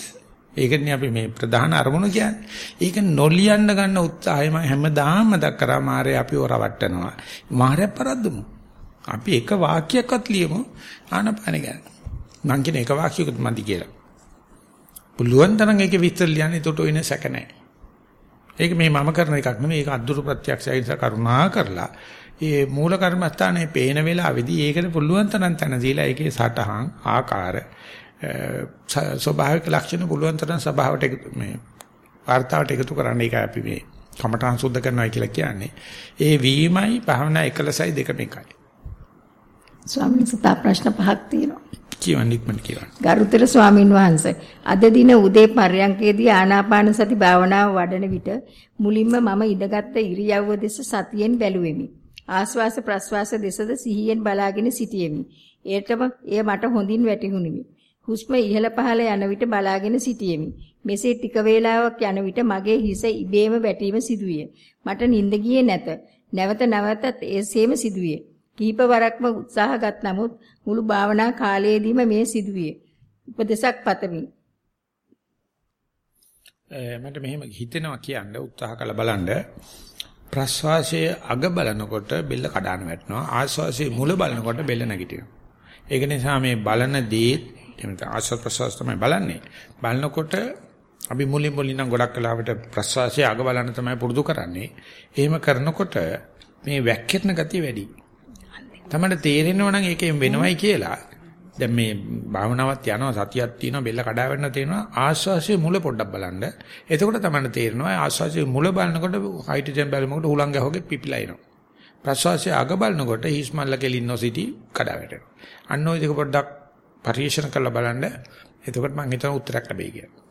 ඒකනේ අපි මේ ප්‍රධාන අරමුණ කියන්නේ. ඒක නොලියන්න ගන්න උත්සාහය මම හැමදාම මතක් කරා මාරේ අපිව රවට්ටනවා. මාරේ පරද්දමු. අපි එක වාක්‍යයක්වත් ලියමු ආනපාන ගැන. මං කියන එක වාක්‍යයකට මදි කියලා. පුළුවන් තරම් ඒකේ විස්තර ලියන්න එතකොට ඔය නැසක නැහැ. ඒක මේ මම කරන එකක් නෙමෙයි ඒක අද්දුරු ප්‍රත්‍යක්ෂය නිසා කරුණා කරලා ඒ මූල කර්මස්ථානයේ පේන වෙලාවේදී ඒකට පුළුවන් තරම් තන දීලා ඒකේ සටහන් ආකාර ස්වභාවික ලක්ෂණ පුළුවන් තරම් ස්වභාවට මේ වார்த்தාවට එකතු කරන්න ඒක අපි මේ කමඨාන් සුද්ධ කරනවා කියලා කියන්නේ. ඒ වීමයි භාවනා එකලසයි දෙකම එකයි. ස්වාමීන් වහන්සේ ප්‍රශ්න පහක් තියෙනවා. කියවන්න ඉක්මනට කියවන්න. ගරුතර ස්වාමින් වහන්සේ අද දින උදේ පරයන්කේදී ආනාපාන සති භාවනාව වඩන විට මුලින්ම මම ඉඳගත් ඉරියව්ව දෙස සතියෙන් බැලුවෙමි. ආස්වාස ප්‍රස්වාස දෙසද සිහියෙන් බලාගෙන සිටියෙමි. ඒටම එය මට හොඳින් වැටහුණිමි. හුස්ම ඉහළ පහළ යන විට බලාගෙන සිටියෙමි. මෙසේ ටික වේලාවක් යන විට මගේ හිස ඉබේම වැටීම සිදුවිය. මට නිින්ද ගියේ නැත. නැවත නැවතත් එසේම සිදුවිය. කීප වරක්ම උත්සාහගත් නමුත් මුළු භාවනා කාලයේදීම මේ සිදුවිය. උපදේශක් පතමි. මට මෙහෙම හිතෙනවා කියන්න උත්සාහ කළ බලන්න ප්‍රස්වාසයේ අග බලනකොට බෙල්ල කඩාන වැටෙනවා. ආස්වාසයේ මුල බලනකොට බෙල්ල නැගිටිනවා. ඒක නිසා මේ බලන දේ එහෙම ආස්වාද ප්‍රස්වාස තමයි බලන්නේ. බලනකොට අපි මුලින් මුලින් නම් ගොඩක් කලාවට ප්‍රස්වාසයේ අග බලන්න තමයි පුරුදු කරන්නේ. එහෙම කරනකොට මේ වැක්කිරන ගතිය වැඩි. තමයි තේරෙනව නම් ඒකෙන් වෙනවයි කියලා. දැන් මේ භාවනාවක් යනවා සතියක් තියෙනවා බෙල්ල කඩා වැටෙනවා තේරෙනවා ආශ්වාසයේ මුල පොඩ්ඩක් බලන්න. එතකොට තමයි තේරෙනවා ආශ්වාසයේ මුල බලනකොට හයිඩ්‍රජන් බැලුමකට උලංග හොගේ පිපිලා එනවා. ප්‍රශ්වාසයේ අග බලනකොට හිස්මල්ල කෙලින් නොසිටි කඩා වැටෙනවා. අන්න ওই දෙක පොඩ්ඩක් පරිශන කරලා බලන්න. එතකොට මම හිතන උත්තරයක් ලැබෙයි කියලා.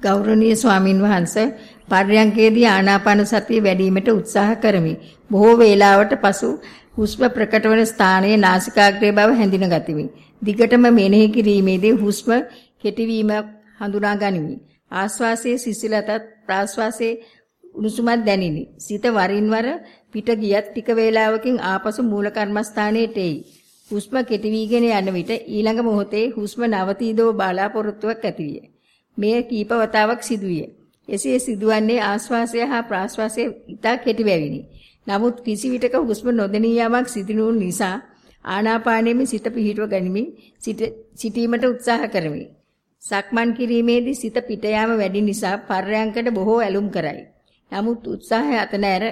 ගෞරවනීය ස්වාමින් වහන්සේ පර්යංකේදී ආනාපාන සතිය වැඩිවීමට උත්සාහ කරමි. බොහෝ වේලාවට පසු හුස්ම ප්‍රකට වන ස්ථානයේ නාසිකාග්‍රේ බව හැඳින ගතිමි. දිගටම මෙනෙහි කිරීමේදී හුස්ම කෙටිවීමක් හඳුනා ගනිමි. ආශ්වාසයේ සිසිලතත් ප්‍රාශ්වාසයේ උණුසුමක් දැනිනි. සිත වරින් වර පිට ගියත් ටික වේලාවකින් ආපසු මූල කර්මස්ථානයට එයි. හුස්ම කෙටි වීගෙන යන විට ඊළඟ මොහොතේ හුස්ම නවතීදෝ බලාපොරොත්තුවක් ඇතිවිය. මෙය කීප වතාවක් සිදුවිය. එසේ සිදුවන්නේ ආශ්වාසය හා ප්‍රාශ්වාසය ඉතා කෙටි බැවිනි. නමුත් කිසි විටක හුස්ම නොදෙනී යාමක් සිදු නිසා ආනාපානයෙම සිත පිහිටුව ගනිමින් සිටීමට උත්සාහ කරමි. සක්මන් කිරීමේදී සිත පිට යාම වැඩි නිසා පර්යංකයට බොහෝ ඇලුම් කරයි. නමුත් උත්සාහය අතනෑර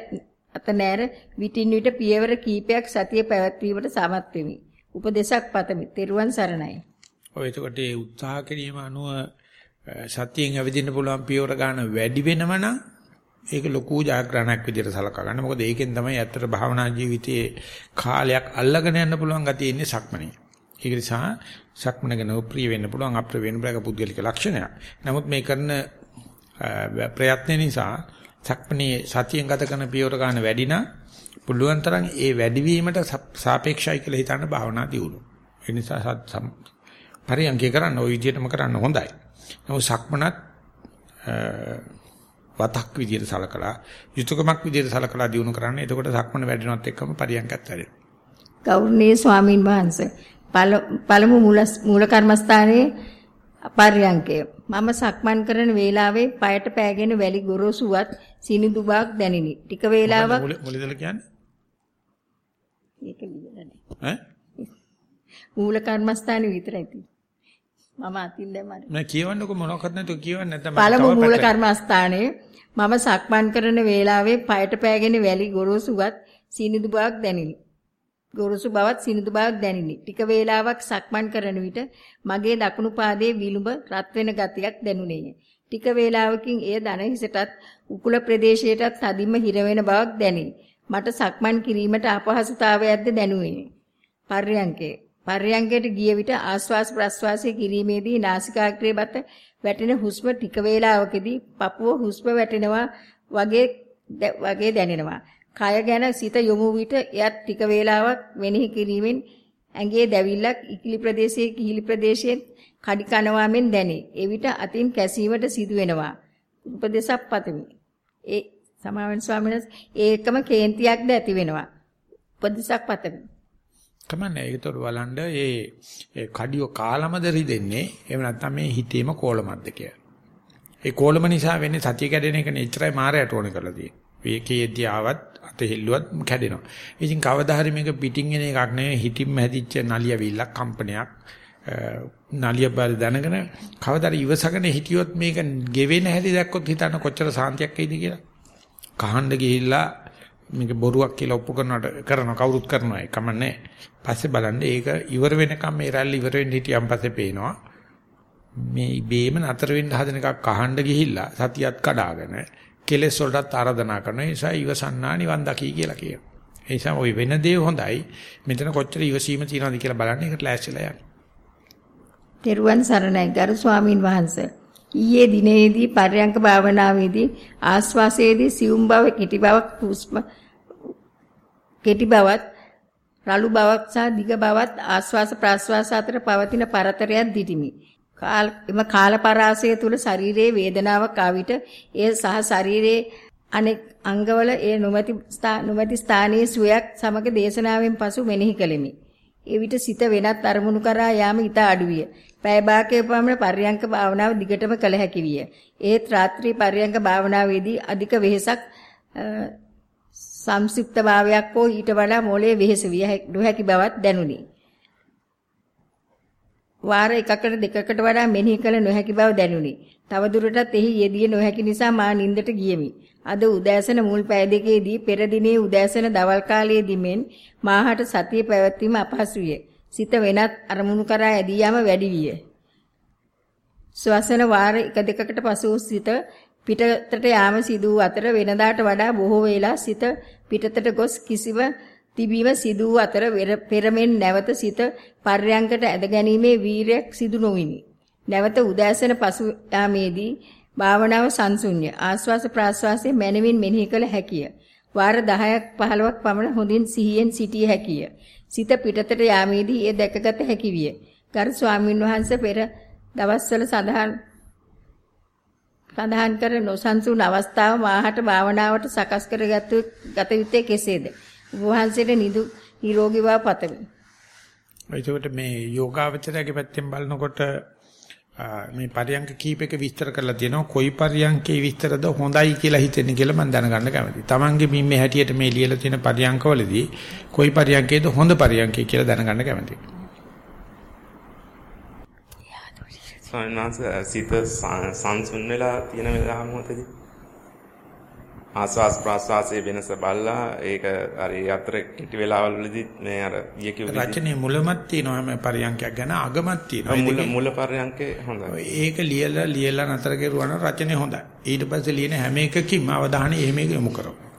අතනෑර විටින් විට පියවර කීපයක් සතිය පැවැත්වීමට සමත් වෙමි. උපදේශක් පතමි. තෙරුවන් සරණයි. ඔය එතකොට ඒ උත්සාහ කිරීම අනුව සතියෙන් ඇවිදින්න පුළුවන් පියවර ගන්න වැඩි වෙනවනම් ඒක ලොකු ජයග්‍රහණයක් විදිහට සලකා ගන්න. මොකද ඒකෙන් තමයි ඇත්තට භාවනා ජීවිතයේ කාලයක් අල්ලගෙන යන්න පුළුවන් ගතිය ඉන්නේ සක්මනේ. ඒක නිසා සක්මන ගැන ප්‍රිය වෙන්න පුළුවන් අප්‍රිය වෙන්න බෑ පුද්ගලික ලක්ෂණයක්. නමුත් මේ කරන ප්‍රයත්න නිසා සක්මනේ සතියෙන් ගත කරන පියවර ගන්න වැඩි නම් පුළුවන් තරම් ඒ වැඩිවීමට සාපේක්ෂයි කියලා හිතන්න භාවනා දියුණු. ඒ නිසා පරියන්කේ කරන්න ওই විදිහටම කරන්න හොඳයි. නමුත් සක්මනත් වතක් විදියට සලකලා යුතුයකමක් විදියට සලකලා දිනු කරන්න. එතකොට සක්මන වැඩෙනවත් එක්කම පරියන්කත් වැඩෙනවා. ගෞරවනීය ස්වාමින් වහන්සේ පළමු මූල කර්මස්ථානයේ පරියන්කය. මම සක්මන් කරන වේලාවේ পায়ට පෑගෙන වැලි ගොරෝසුවත් සිනිඳු බවක් දැනිනි. ටික වේලාවක් මුලදල කියන්නේ? ඒක නැහැ. ඈ? මූල කර්මස්ථානේ විතරයි තියෙන්නේ. මම අතින් දැම්මා. මම කියවන්නකො මොනවක්වත් නැතුව කියවන්න නැත්නම් පළමු මූල කර්මස්ථානයේ මම සක්මන් කරන වේලාවේ পায়ට පෑගෙන වැලි ගොරෝසුවත් සිනිඳු බවක් දැනිනි. ගොරෝසු බවත් සිනිඳු බවක් දැනිනි. ටික වේලාවක් සක්මන් කරන විට මගේ දකුණු පාදයේ විලුඹ රත් වෙන ගතියක් දැනුනේය. ටික වේලාවකින් එය දන හිසටත් උකුල ප්‍රදේශයටත් තදින්ම හිර වෙන බවක් දැනේ. මට සක්මන් කිරීමට අපහසුතාවයක්ද දැනුනේ. පර්යංකේ පර්යංකයට ගිය විට ආශ්වාස ප්‍රශ්වාසයේ කිරීමේදී නාසිකාග්‍රේ බත වැටෙන හුස්ම ටික වේලාවකදී පපුව හුස්ම වැටෙනවා වගේ වගේ දැනෙනවා. කය ගැන සිත යොමු විට එයත් ටික වේලාවක් මෙනෙහි කිරීමෙන් ඇඟේ දැවිල්ලක් ඉකිලි ප්‍රදේශයේ කිහිලි ප්‍රදේශයෙන් කඩි කනවා මෙන් දැනේ. එවිට අතින් කැසීමට සිදු වෙනවා. උපදේශක් පතමි. ඒ සමාවෙන් ස්වාමීන් වහන්සේ ඒකම කේන්තියක්ද ඇති වෙනවා. උපදෙසක් පතමි. කමන්නේ ඒකට බලන්න ඒ ඒ කඩියෝ කාලමද රිදෙන්නේ එහෙම නැත්නම් මේ හිතේම කෝලමක්ද කියලා. ඒ කෝලම නිසා වෙන්නේ සතිය කැඩෙන එක නෙච්චරයි මාරයට ඕනේ කරලා තියෙන්නේ. වේකයේදී ආවත් අත හෙල්ලුවත් කැඩෙනවා. ඉතින් කවදා හරි මේක පිටින් එන එකක් නෙවෙයි හිතින්ම හැදිච්ච නලියවිල්ලක් කම්පනයක්. නලිය බල දැනගෙන කවදා හරි ඉවසගෙන හිටියොත් මේක ගෙවෙන හැටි දැක්කොත් හිතන්න කොච්චර සාන්තියක් එයිද කියලා. කහන්න ගිහිල්ලා මේක බොරුවක් කියලා ඔප්පු කරනවට කරන කවුරුත් කරනවා ඒ කමන්නේ. පස්සේ බලන්න ඒක ඉවර වෙනකම් මේ රැල්ල ඉවර වෙන්න හිටියන් පස්සේ පේනවා. මේ ඉබේම නතර වෙන්න හදන එකක් කහන්න ගිහිල්ලා සතියත් කඩාගෙන කෙලෙස් වලටත් ආරාධනා කරන නිසා ඉවසන්නා නිවන් දකි කියලා කියනවා. ඒ නිසා ওই වෙන දේ හොඳයි. මෙතන කොච්චර ඉවසීම තියනවද කියලා බලන්න ඒකට ලෑස්තිලා යන්න. තෙරුවන් සරණයි ගරු ස්වාමින් වහන්සේ. ඊයේ දිනේදී පර්යංක භාවනාවේදී ආස්වාසයේදී සියුම් බව කෙටි බවක් හුස්ම කෙටි බවත් රළු බවක් සහ දිග බවත් ආස්වාස ප්‍රාස්වාස අතර පවතින පරතරයක් දිටිමි. එම කාලපරාසය තුල ශරීරයේ වේදනාවක් ආවිට එය සහ ශරීරයේ අනෙක් අංගවල ඒ නොමැති නොමැති ස්ථානයේ සුවයක් සමග දේශනාවෙන් පසු මෙනෙහි කළෙමි. එවිට සිත වෙනත් අරමුණු කරා යාම ඊට අඩුවිය. පැය භාගයක පමණ පර්යංක භාවනාව දිගටම කළ හැකි විය. ඒත් රාත්‍රී පර්යංක භාවනාවේදී අධික වෙහෙසක් සංසිප්ත භාවයක් හෝ ඊට වඩා මොළයේ වෙහෙස විය නොහැකි බවක් දැනුනි. වාර එකකට දෙකකට වඩා මෙනෙහි කළ නොහැකි බව දැනුනි. තවදුරටත් එහි යෙදිය නොහැකි නිසා මා නින්දට ගියෙමි. අද උදෑසන මුල් පැය දෙකේදී පෙර දිනේ උදෑසන දවල් කාලයේදී මෙන් මාහට සතිය පැවැත්වීම අපහසු විය. සිත වෙනත් අරමුණු කරා ඇදී යාම වැඩි විය. ශ්වසන වාර එක දෙකකට පසු සිත පිටතට යාම සිදු අතර වෙනදාට වඩා බොහෝ වේලා සිත පිටතට ගොස් කිසිව තිබීම සිදු අතර පෙරමෙන් නැවත සිත පර්යංකට ඇද ගැනීමේ වීරයක් සිදු නොවිනි. නැවත උදෑසන පසු යාමේදී භාවනාව සංසුන්්‍ය ආස්වාස ප්‍රාස්වාසයේ මනමින් මෙනෙහි කළ හැකිය. වාර 10ක් 15ක් පමණ හොඳින් සිහියෙන් සිටිය හැකිය. සිත පිටතට යාමේදී ඒ දැකගත හැකි විය. ගරු ස්වාමීන් වහන්සේ පෙර දවස්වල සඳහන් සඳහන් කර නොසන්සුන් අවස්ථාව මාහට භාවනාවට සකස් කරගත් ගත යුත්තේ කෙසේද? වහන්සේට නිදු නිරෝගී බව පතමි. එතකොට මේ යෝගාවචරයේ පැත්තෙන් බලනකොට මේ පරියංක කීපයක විස්තර කරලා තියෙනවා කොයි පරියංකේ විස්තරද හොඳයි කියලා හිතෙන්නේ කියලා මම දැනගන්න කැමතියි. Tamange මේ හැටියට මේ ලියලා තියෙන පරියංකවලදී කොයි පරියංකේද හොඳ පරියංකේ කියලා දැනගන්න කැමතියි. ස්වාමීන් වහන්සේ සිත සංසුන් වෙලා තියෙන වෙලාව මොකටද? ආස්වාස් ප්‍රාස්වාසයේ වෙනස බලලා ඒක ඒ අතර කෙටි වෙලාවල් වලදී මේ අර ඊයේ කිව්ව රචනයේ මුලමත් තියෙනවා මේ පරියන්කයක් ගැන අගමත් තියෙනවා. මුල මුල පරියන්කේ හොඳයි. ඒක ලියලා ලියලා නතර කරුවා නම් රචනය හොඳයි. ඊට පස්සේ ලියන හැම එකකින්ම අවධානය එහෙම යොමු කරනවා.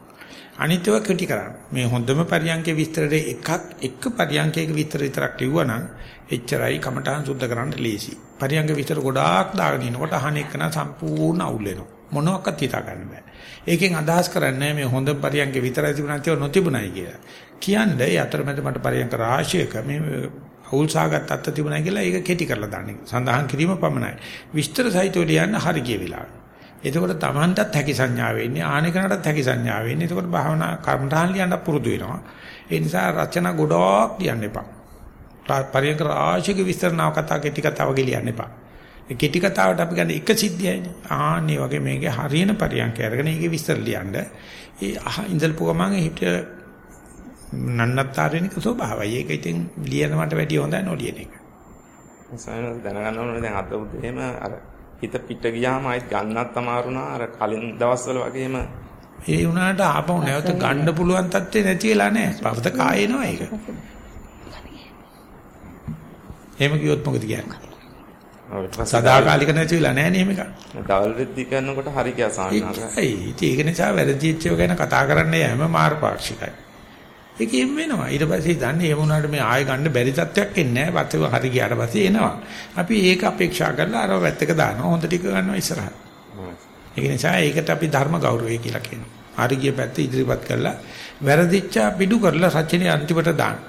අනිත්ව කෙටි කරන්න මේ හොඳම පරියන්කේ විස්තරේ එකක් එක පරියන්කයක විතර විතරක් ලිව්වා නම් එච්චරයි කමඨාන් සුද්ධ කරන්න ලේසි. පරියන්ක විතර ගොඩාක් දාගෙන ඉනකොට අහන එකන සම්පූර්ණ අවුල් වෙනවා මොනවාක්වත් හිතා ගන්න බෑ ඒකෙන් අදහස් කරන්නේ මේ හොඳ පරියන්ක විතරයි තිබුණා ඒවා නොතිබුණයි කියලා. කියන්නේ අතරමැද මට පරියන්ක රාශියක මේ අවුල්සාගත් අත්ත තිබුණා කියලා ඒක කෙටි කරලා දාන්නේ. සඳහන් කිරීම පමණයි. විස්තර සහිතව ලියන්න හරි ගිය වෙලාව. එතකොට Tamanටත් හැකි සංඥා වෙන්නේ ආනිකනටත් හැකි සංඥා වෙන්නේ. එතකොට භාවනා කර්මතාන් ලියන්න පුරුදු වෙනවා. ඒ නිසා රචනා ගොඩක් ලියන්න එපා. පරියන්ක රාශියක විස්තර නව කතා කෙටි කතා වගේ ලියන්න එපා. ඒ කෙටි කතාවට අපි ගන්න එක සිද්ධියයිනේ. ආන්නේ වගේ මේකේ හරියන පරියන්ක අරගෙන ඒකේ විස්තර ලියන්න. ඒ ඉඳල්පු ගමන් හිට නන්නත්තරිනික ස්වභාවය. ඒක ඉතින් ලියනවට වැඩිය හොඳයි නොලියන එක. සයන දැනගන්න ඕනේ දැන් අද උදේම අර හිත පිට ගියාම ආයෙත් ගන්නත් අමාරු නා අර කලින් දවස්වල වගේම ඒ වුණාට ආපහු නැවත ගන්න පුළුවන් තත්ත්වේ නැති වෙලා නැහැ. පවත කායේනවා ඒක. එහෙම කිව්වොත් මොකද කියන්නේ? සදාකාලික නැති වෙලා නැහැ නේ මේක. දවල් වෙද්දි කරනකොට හරි ගියා සාමාන්‍යයෙන්. ඒක නිසා වැරදිච්චව ගැන කතා කරන්න යෑම මාර්ගපාක්ෂිකයි. ඒකෙන් වෙනවා. ඊට පස්සේ දන්නේ එහෙම වුණාට මේ ආයෙ ගන්න බැරි තත්ත්වයක් එන්නේ නැහැ. වතව හරි ගියාට පස්සේ එනවා. අපි ඒක අපේක්ෂා කරලා අර වැත්තක දානවා. හොඳ ටික ගන්නවා ඉස්සරහට. ඒක නිසා ඒකට අපි ධර්ම ගෞරවය කියලා කියනවා. හරි ගිය පැත්ත ඉදිරිපත් කරලා වැරදිච්ච පිටු කරලා සත්‍යනේ අන්තිමට දාන්න.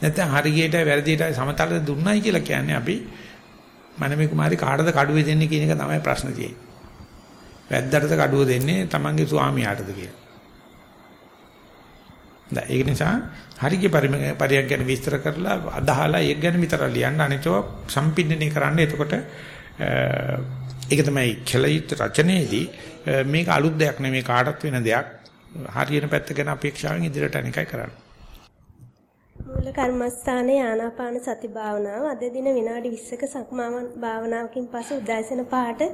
නැත්නම් හරි ගියට වැරදියට සමතලද දුන්නයි කියලා කියන්නේ අපි මනමේ කුමාරි කාටද කඩුවේ දෙන්නේ කියන එක තමයි ප්‍රශ්න තියෙන්නේ. වැද්දටද කඩුව දෙන්නේ තමන්ගේ ස්වාමියාටද කියලා. දැන් ඒක නිසා හරිය පරියක් ගැන විස්තර කරලා අදහලා ඒක ගැන විතර ලියන්න අනිතව සම්පින්නණය කරන්න එතකොට ඒක තමයි කෙලිට රචනයේදී මේක අලුත් දෙයක් නෙමෙයි කාටත් වෙන දෙයක් හරියන පැත්ත ගැන අපේක්ෂාවෙන් ඉදිරියට අනිකයි කරන්නේ මූල කර්මස්ථානයේ ආනාපාන සති භාවනාව අද දින විනාඩි 20ක සක්මාවන් භාවනාවකින් පසු උදෑසන පහට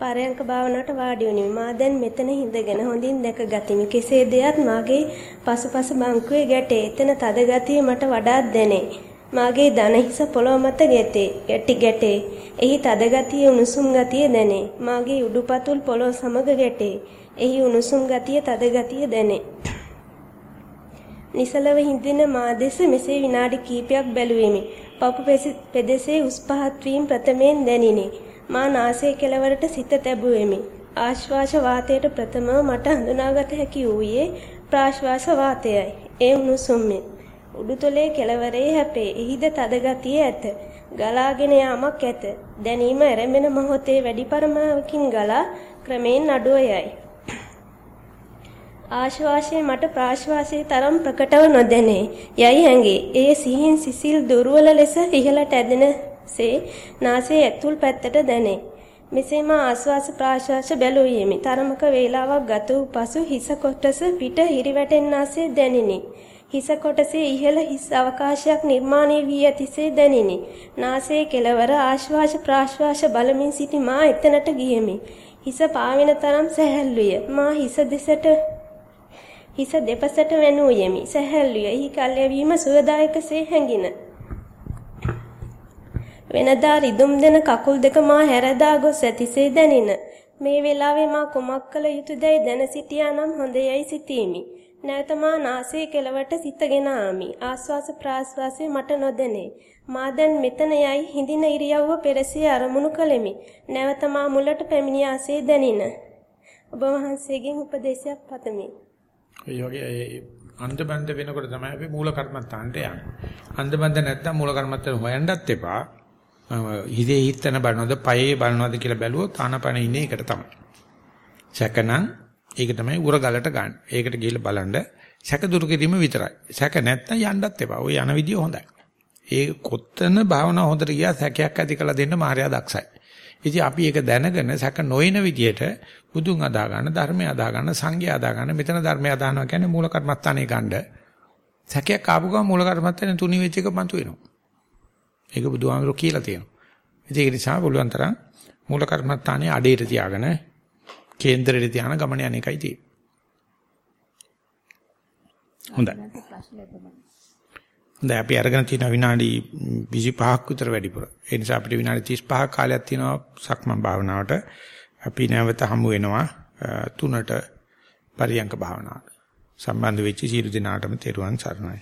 පරයන්ක භාවනාවට වාඩි වුණෙමි. මා දැන් මෙතන හිඳගෙන හොඳින් දැක ගතිමි. කෙසේ දෙයක් මාගේ පසුපස බංකුවේ ගැටේ. එතන තද ගතිය මට වඩාත් දැනේ. මාගේ දන හිස පොළොව මත ගැටේ. ගැටි ගැටේ. එහි තද ගතිය උණුසුම් ගතිය දැනේ. මාගේ උඩුපතුල් පොළොව සමග ගැටේ. එහි උණුසුම් ගතිය තද ගතිය දැනේ. නිසලව හිඳින මා දෙස මෙසේ විනාඩි කිහිපයක් බැලුවෙමි. පපු පෙදෙසේ උස් පහත් වීම ප්‍රථමයෙන් දැනිනි. මා නාසයේ කෙළවරට සිත තැබුවෙමි. ආශ්වාස වාතයට ප්‍රථමව මට හඳුනාගත හැකි වූයේ ප්‍රාශ්වාස වාතයයි. ඒ උණුසුම්ය. උඩුතොලේ කෙළවරේ හැපේ. එහිද තද ගතිය ඇත. ගලාගෙන යාමක් ඇත. දැනීම ඇරෙමෙන මොහොතේ වැඩි පරිමාණකින් ගලා ක්‍රමෙන් අඩුව යයි. ආශ්වාසයේ මට ප්‍රාශ්වාසයේ තරම් ප්‍රකටව නොදැනේ. යයි හැඟේ. ඒ සිහින් සිසිල් දුර්වල ලෙස ඉහළට ඇදෙනසේ නාසයේ ඇතුල් පැත්තට දැනේ. මෙසේ මා ආශ්වාස ප්‍රාශ්වාස බැලුවෙමි. තරමක වේලාවක් ගත වූ පසු හිස කොටස පිට හිරිවැටෙන්නාසේ දැනිනි. හිස කොටසේ ඉහළ හිස් අවකාශයක් නිර්මාණය වී ඇතිසේ දැනිනි. නාසයේ කෙළවර ආශ්වාස ප්‍රාශ්වාස බලමින් සිටි මා එතනට ගියෙමි. හිස පාවෙන තරම් සැහැල්ලුය. මා හිස දෙසට හිස දෙපසට වැනූ යෙමි. සැහැල්ලුය. එහි කල්යවීම සුවදායකසේ හැඟින. වෙනදා රිදුම් දෙන කකුල් දෙක මා හැරදා ගොස් ඇතිසේ දැනින. මේ වෙලාවේ මා කුමක් කළ යුතුදයි දැන සිටියා නම් හොඳයයි සිතීමි. නැවත මා නාසයේ කෙළවට සිතගෙන ආමි. ආස්වාස ප්‍රාස්වාසයේ මට නොදැනේ. මා දැන් මෙතන යයි හිඳින ඉරියව්ව පෙරසිය අරමුණු කළෙමි. නැවත මා මුලට පැමිණිය ආසේ දැනින. ඔබ වහන්සේගෙන් උපදේශයක් පතමි. ඒ වගේ අන්දබන්ද වෙනකොට තමයි අපි මූල කර්මත්තාන්ට යන්නේ. අන්දබන්ද නැත්තම් මූල කර්මත්තට හොයන්නත් එපා. හිතේ හිතන බලනවද, පයේ බලනවද කියලා බැලුවොත් ආනපන ඉන්නේ ඒකට තමයි. සැකනම් ඒක තමයි උරගලට ගන්න. ඒකට ගිහිල්ලා බලන්න සැක දුරු කිරීම විතරයි. සැක නැත්තම් යන්නත් එපා. ওই යන විදිය හොඳයි. ඒ කොත්තන භාවනාව හොඳට ගියා සැකයක් ඇති කළ දෙන්න මාර්යා දක්ෂයි. ඉතින් අපි ඒක දැනගෙන සැක නොයන විදියට බුදුන් අදා ගන්න, ධර්මය අදා ගන්න, සංඝය අදා ගන්න, මෙතන ධර්මය අදානවා කියන්නේ මූල කර්මස්ථානේ ගන්න. සැකයක් ආපු ගමන් මූල කර්මස්ථානේ තුනි වෙච්ච එක පන්තු වෙනවා. ඒක බුදුහාමරෝ කියලා තියෙනවා. ඉතින් ඒක නිසා පුළුවන් තරම් මූල කර්මස්ථානේ අඩේට තියාගෙන කේන්දරෙට තියාන ගමන යන එකයි තියෙන්නේ. හොඳයි. දැන් අපි අරගෙන තියෙන විනාඩි 25ක් විතර වැඩිපුර. ඒ නිසා අපිට විනාඩි 35ක් කාලයක් තියෙනවා සක්මන් භාවනාවට. අපි නැවත හමු වෙනවා තුනට පරියංක භාවනාවට. සම්බන්ධ වෙච්ච සියලු දෙනාටම තෙරුවන් සරණයි.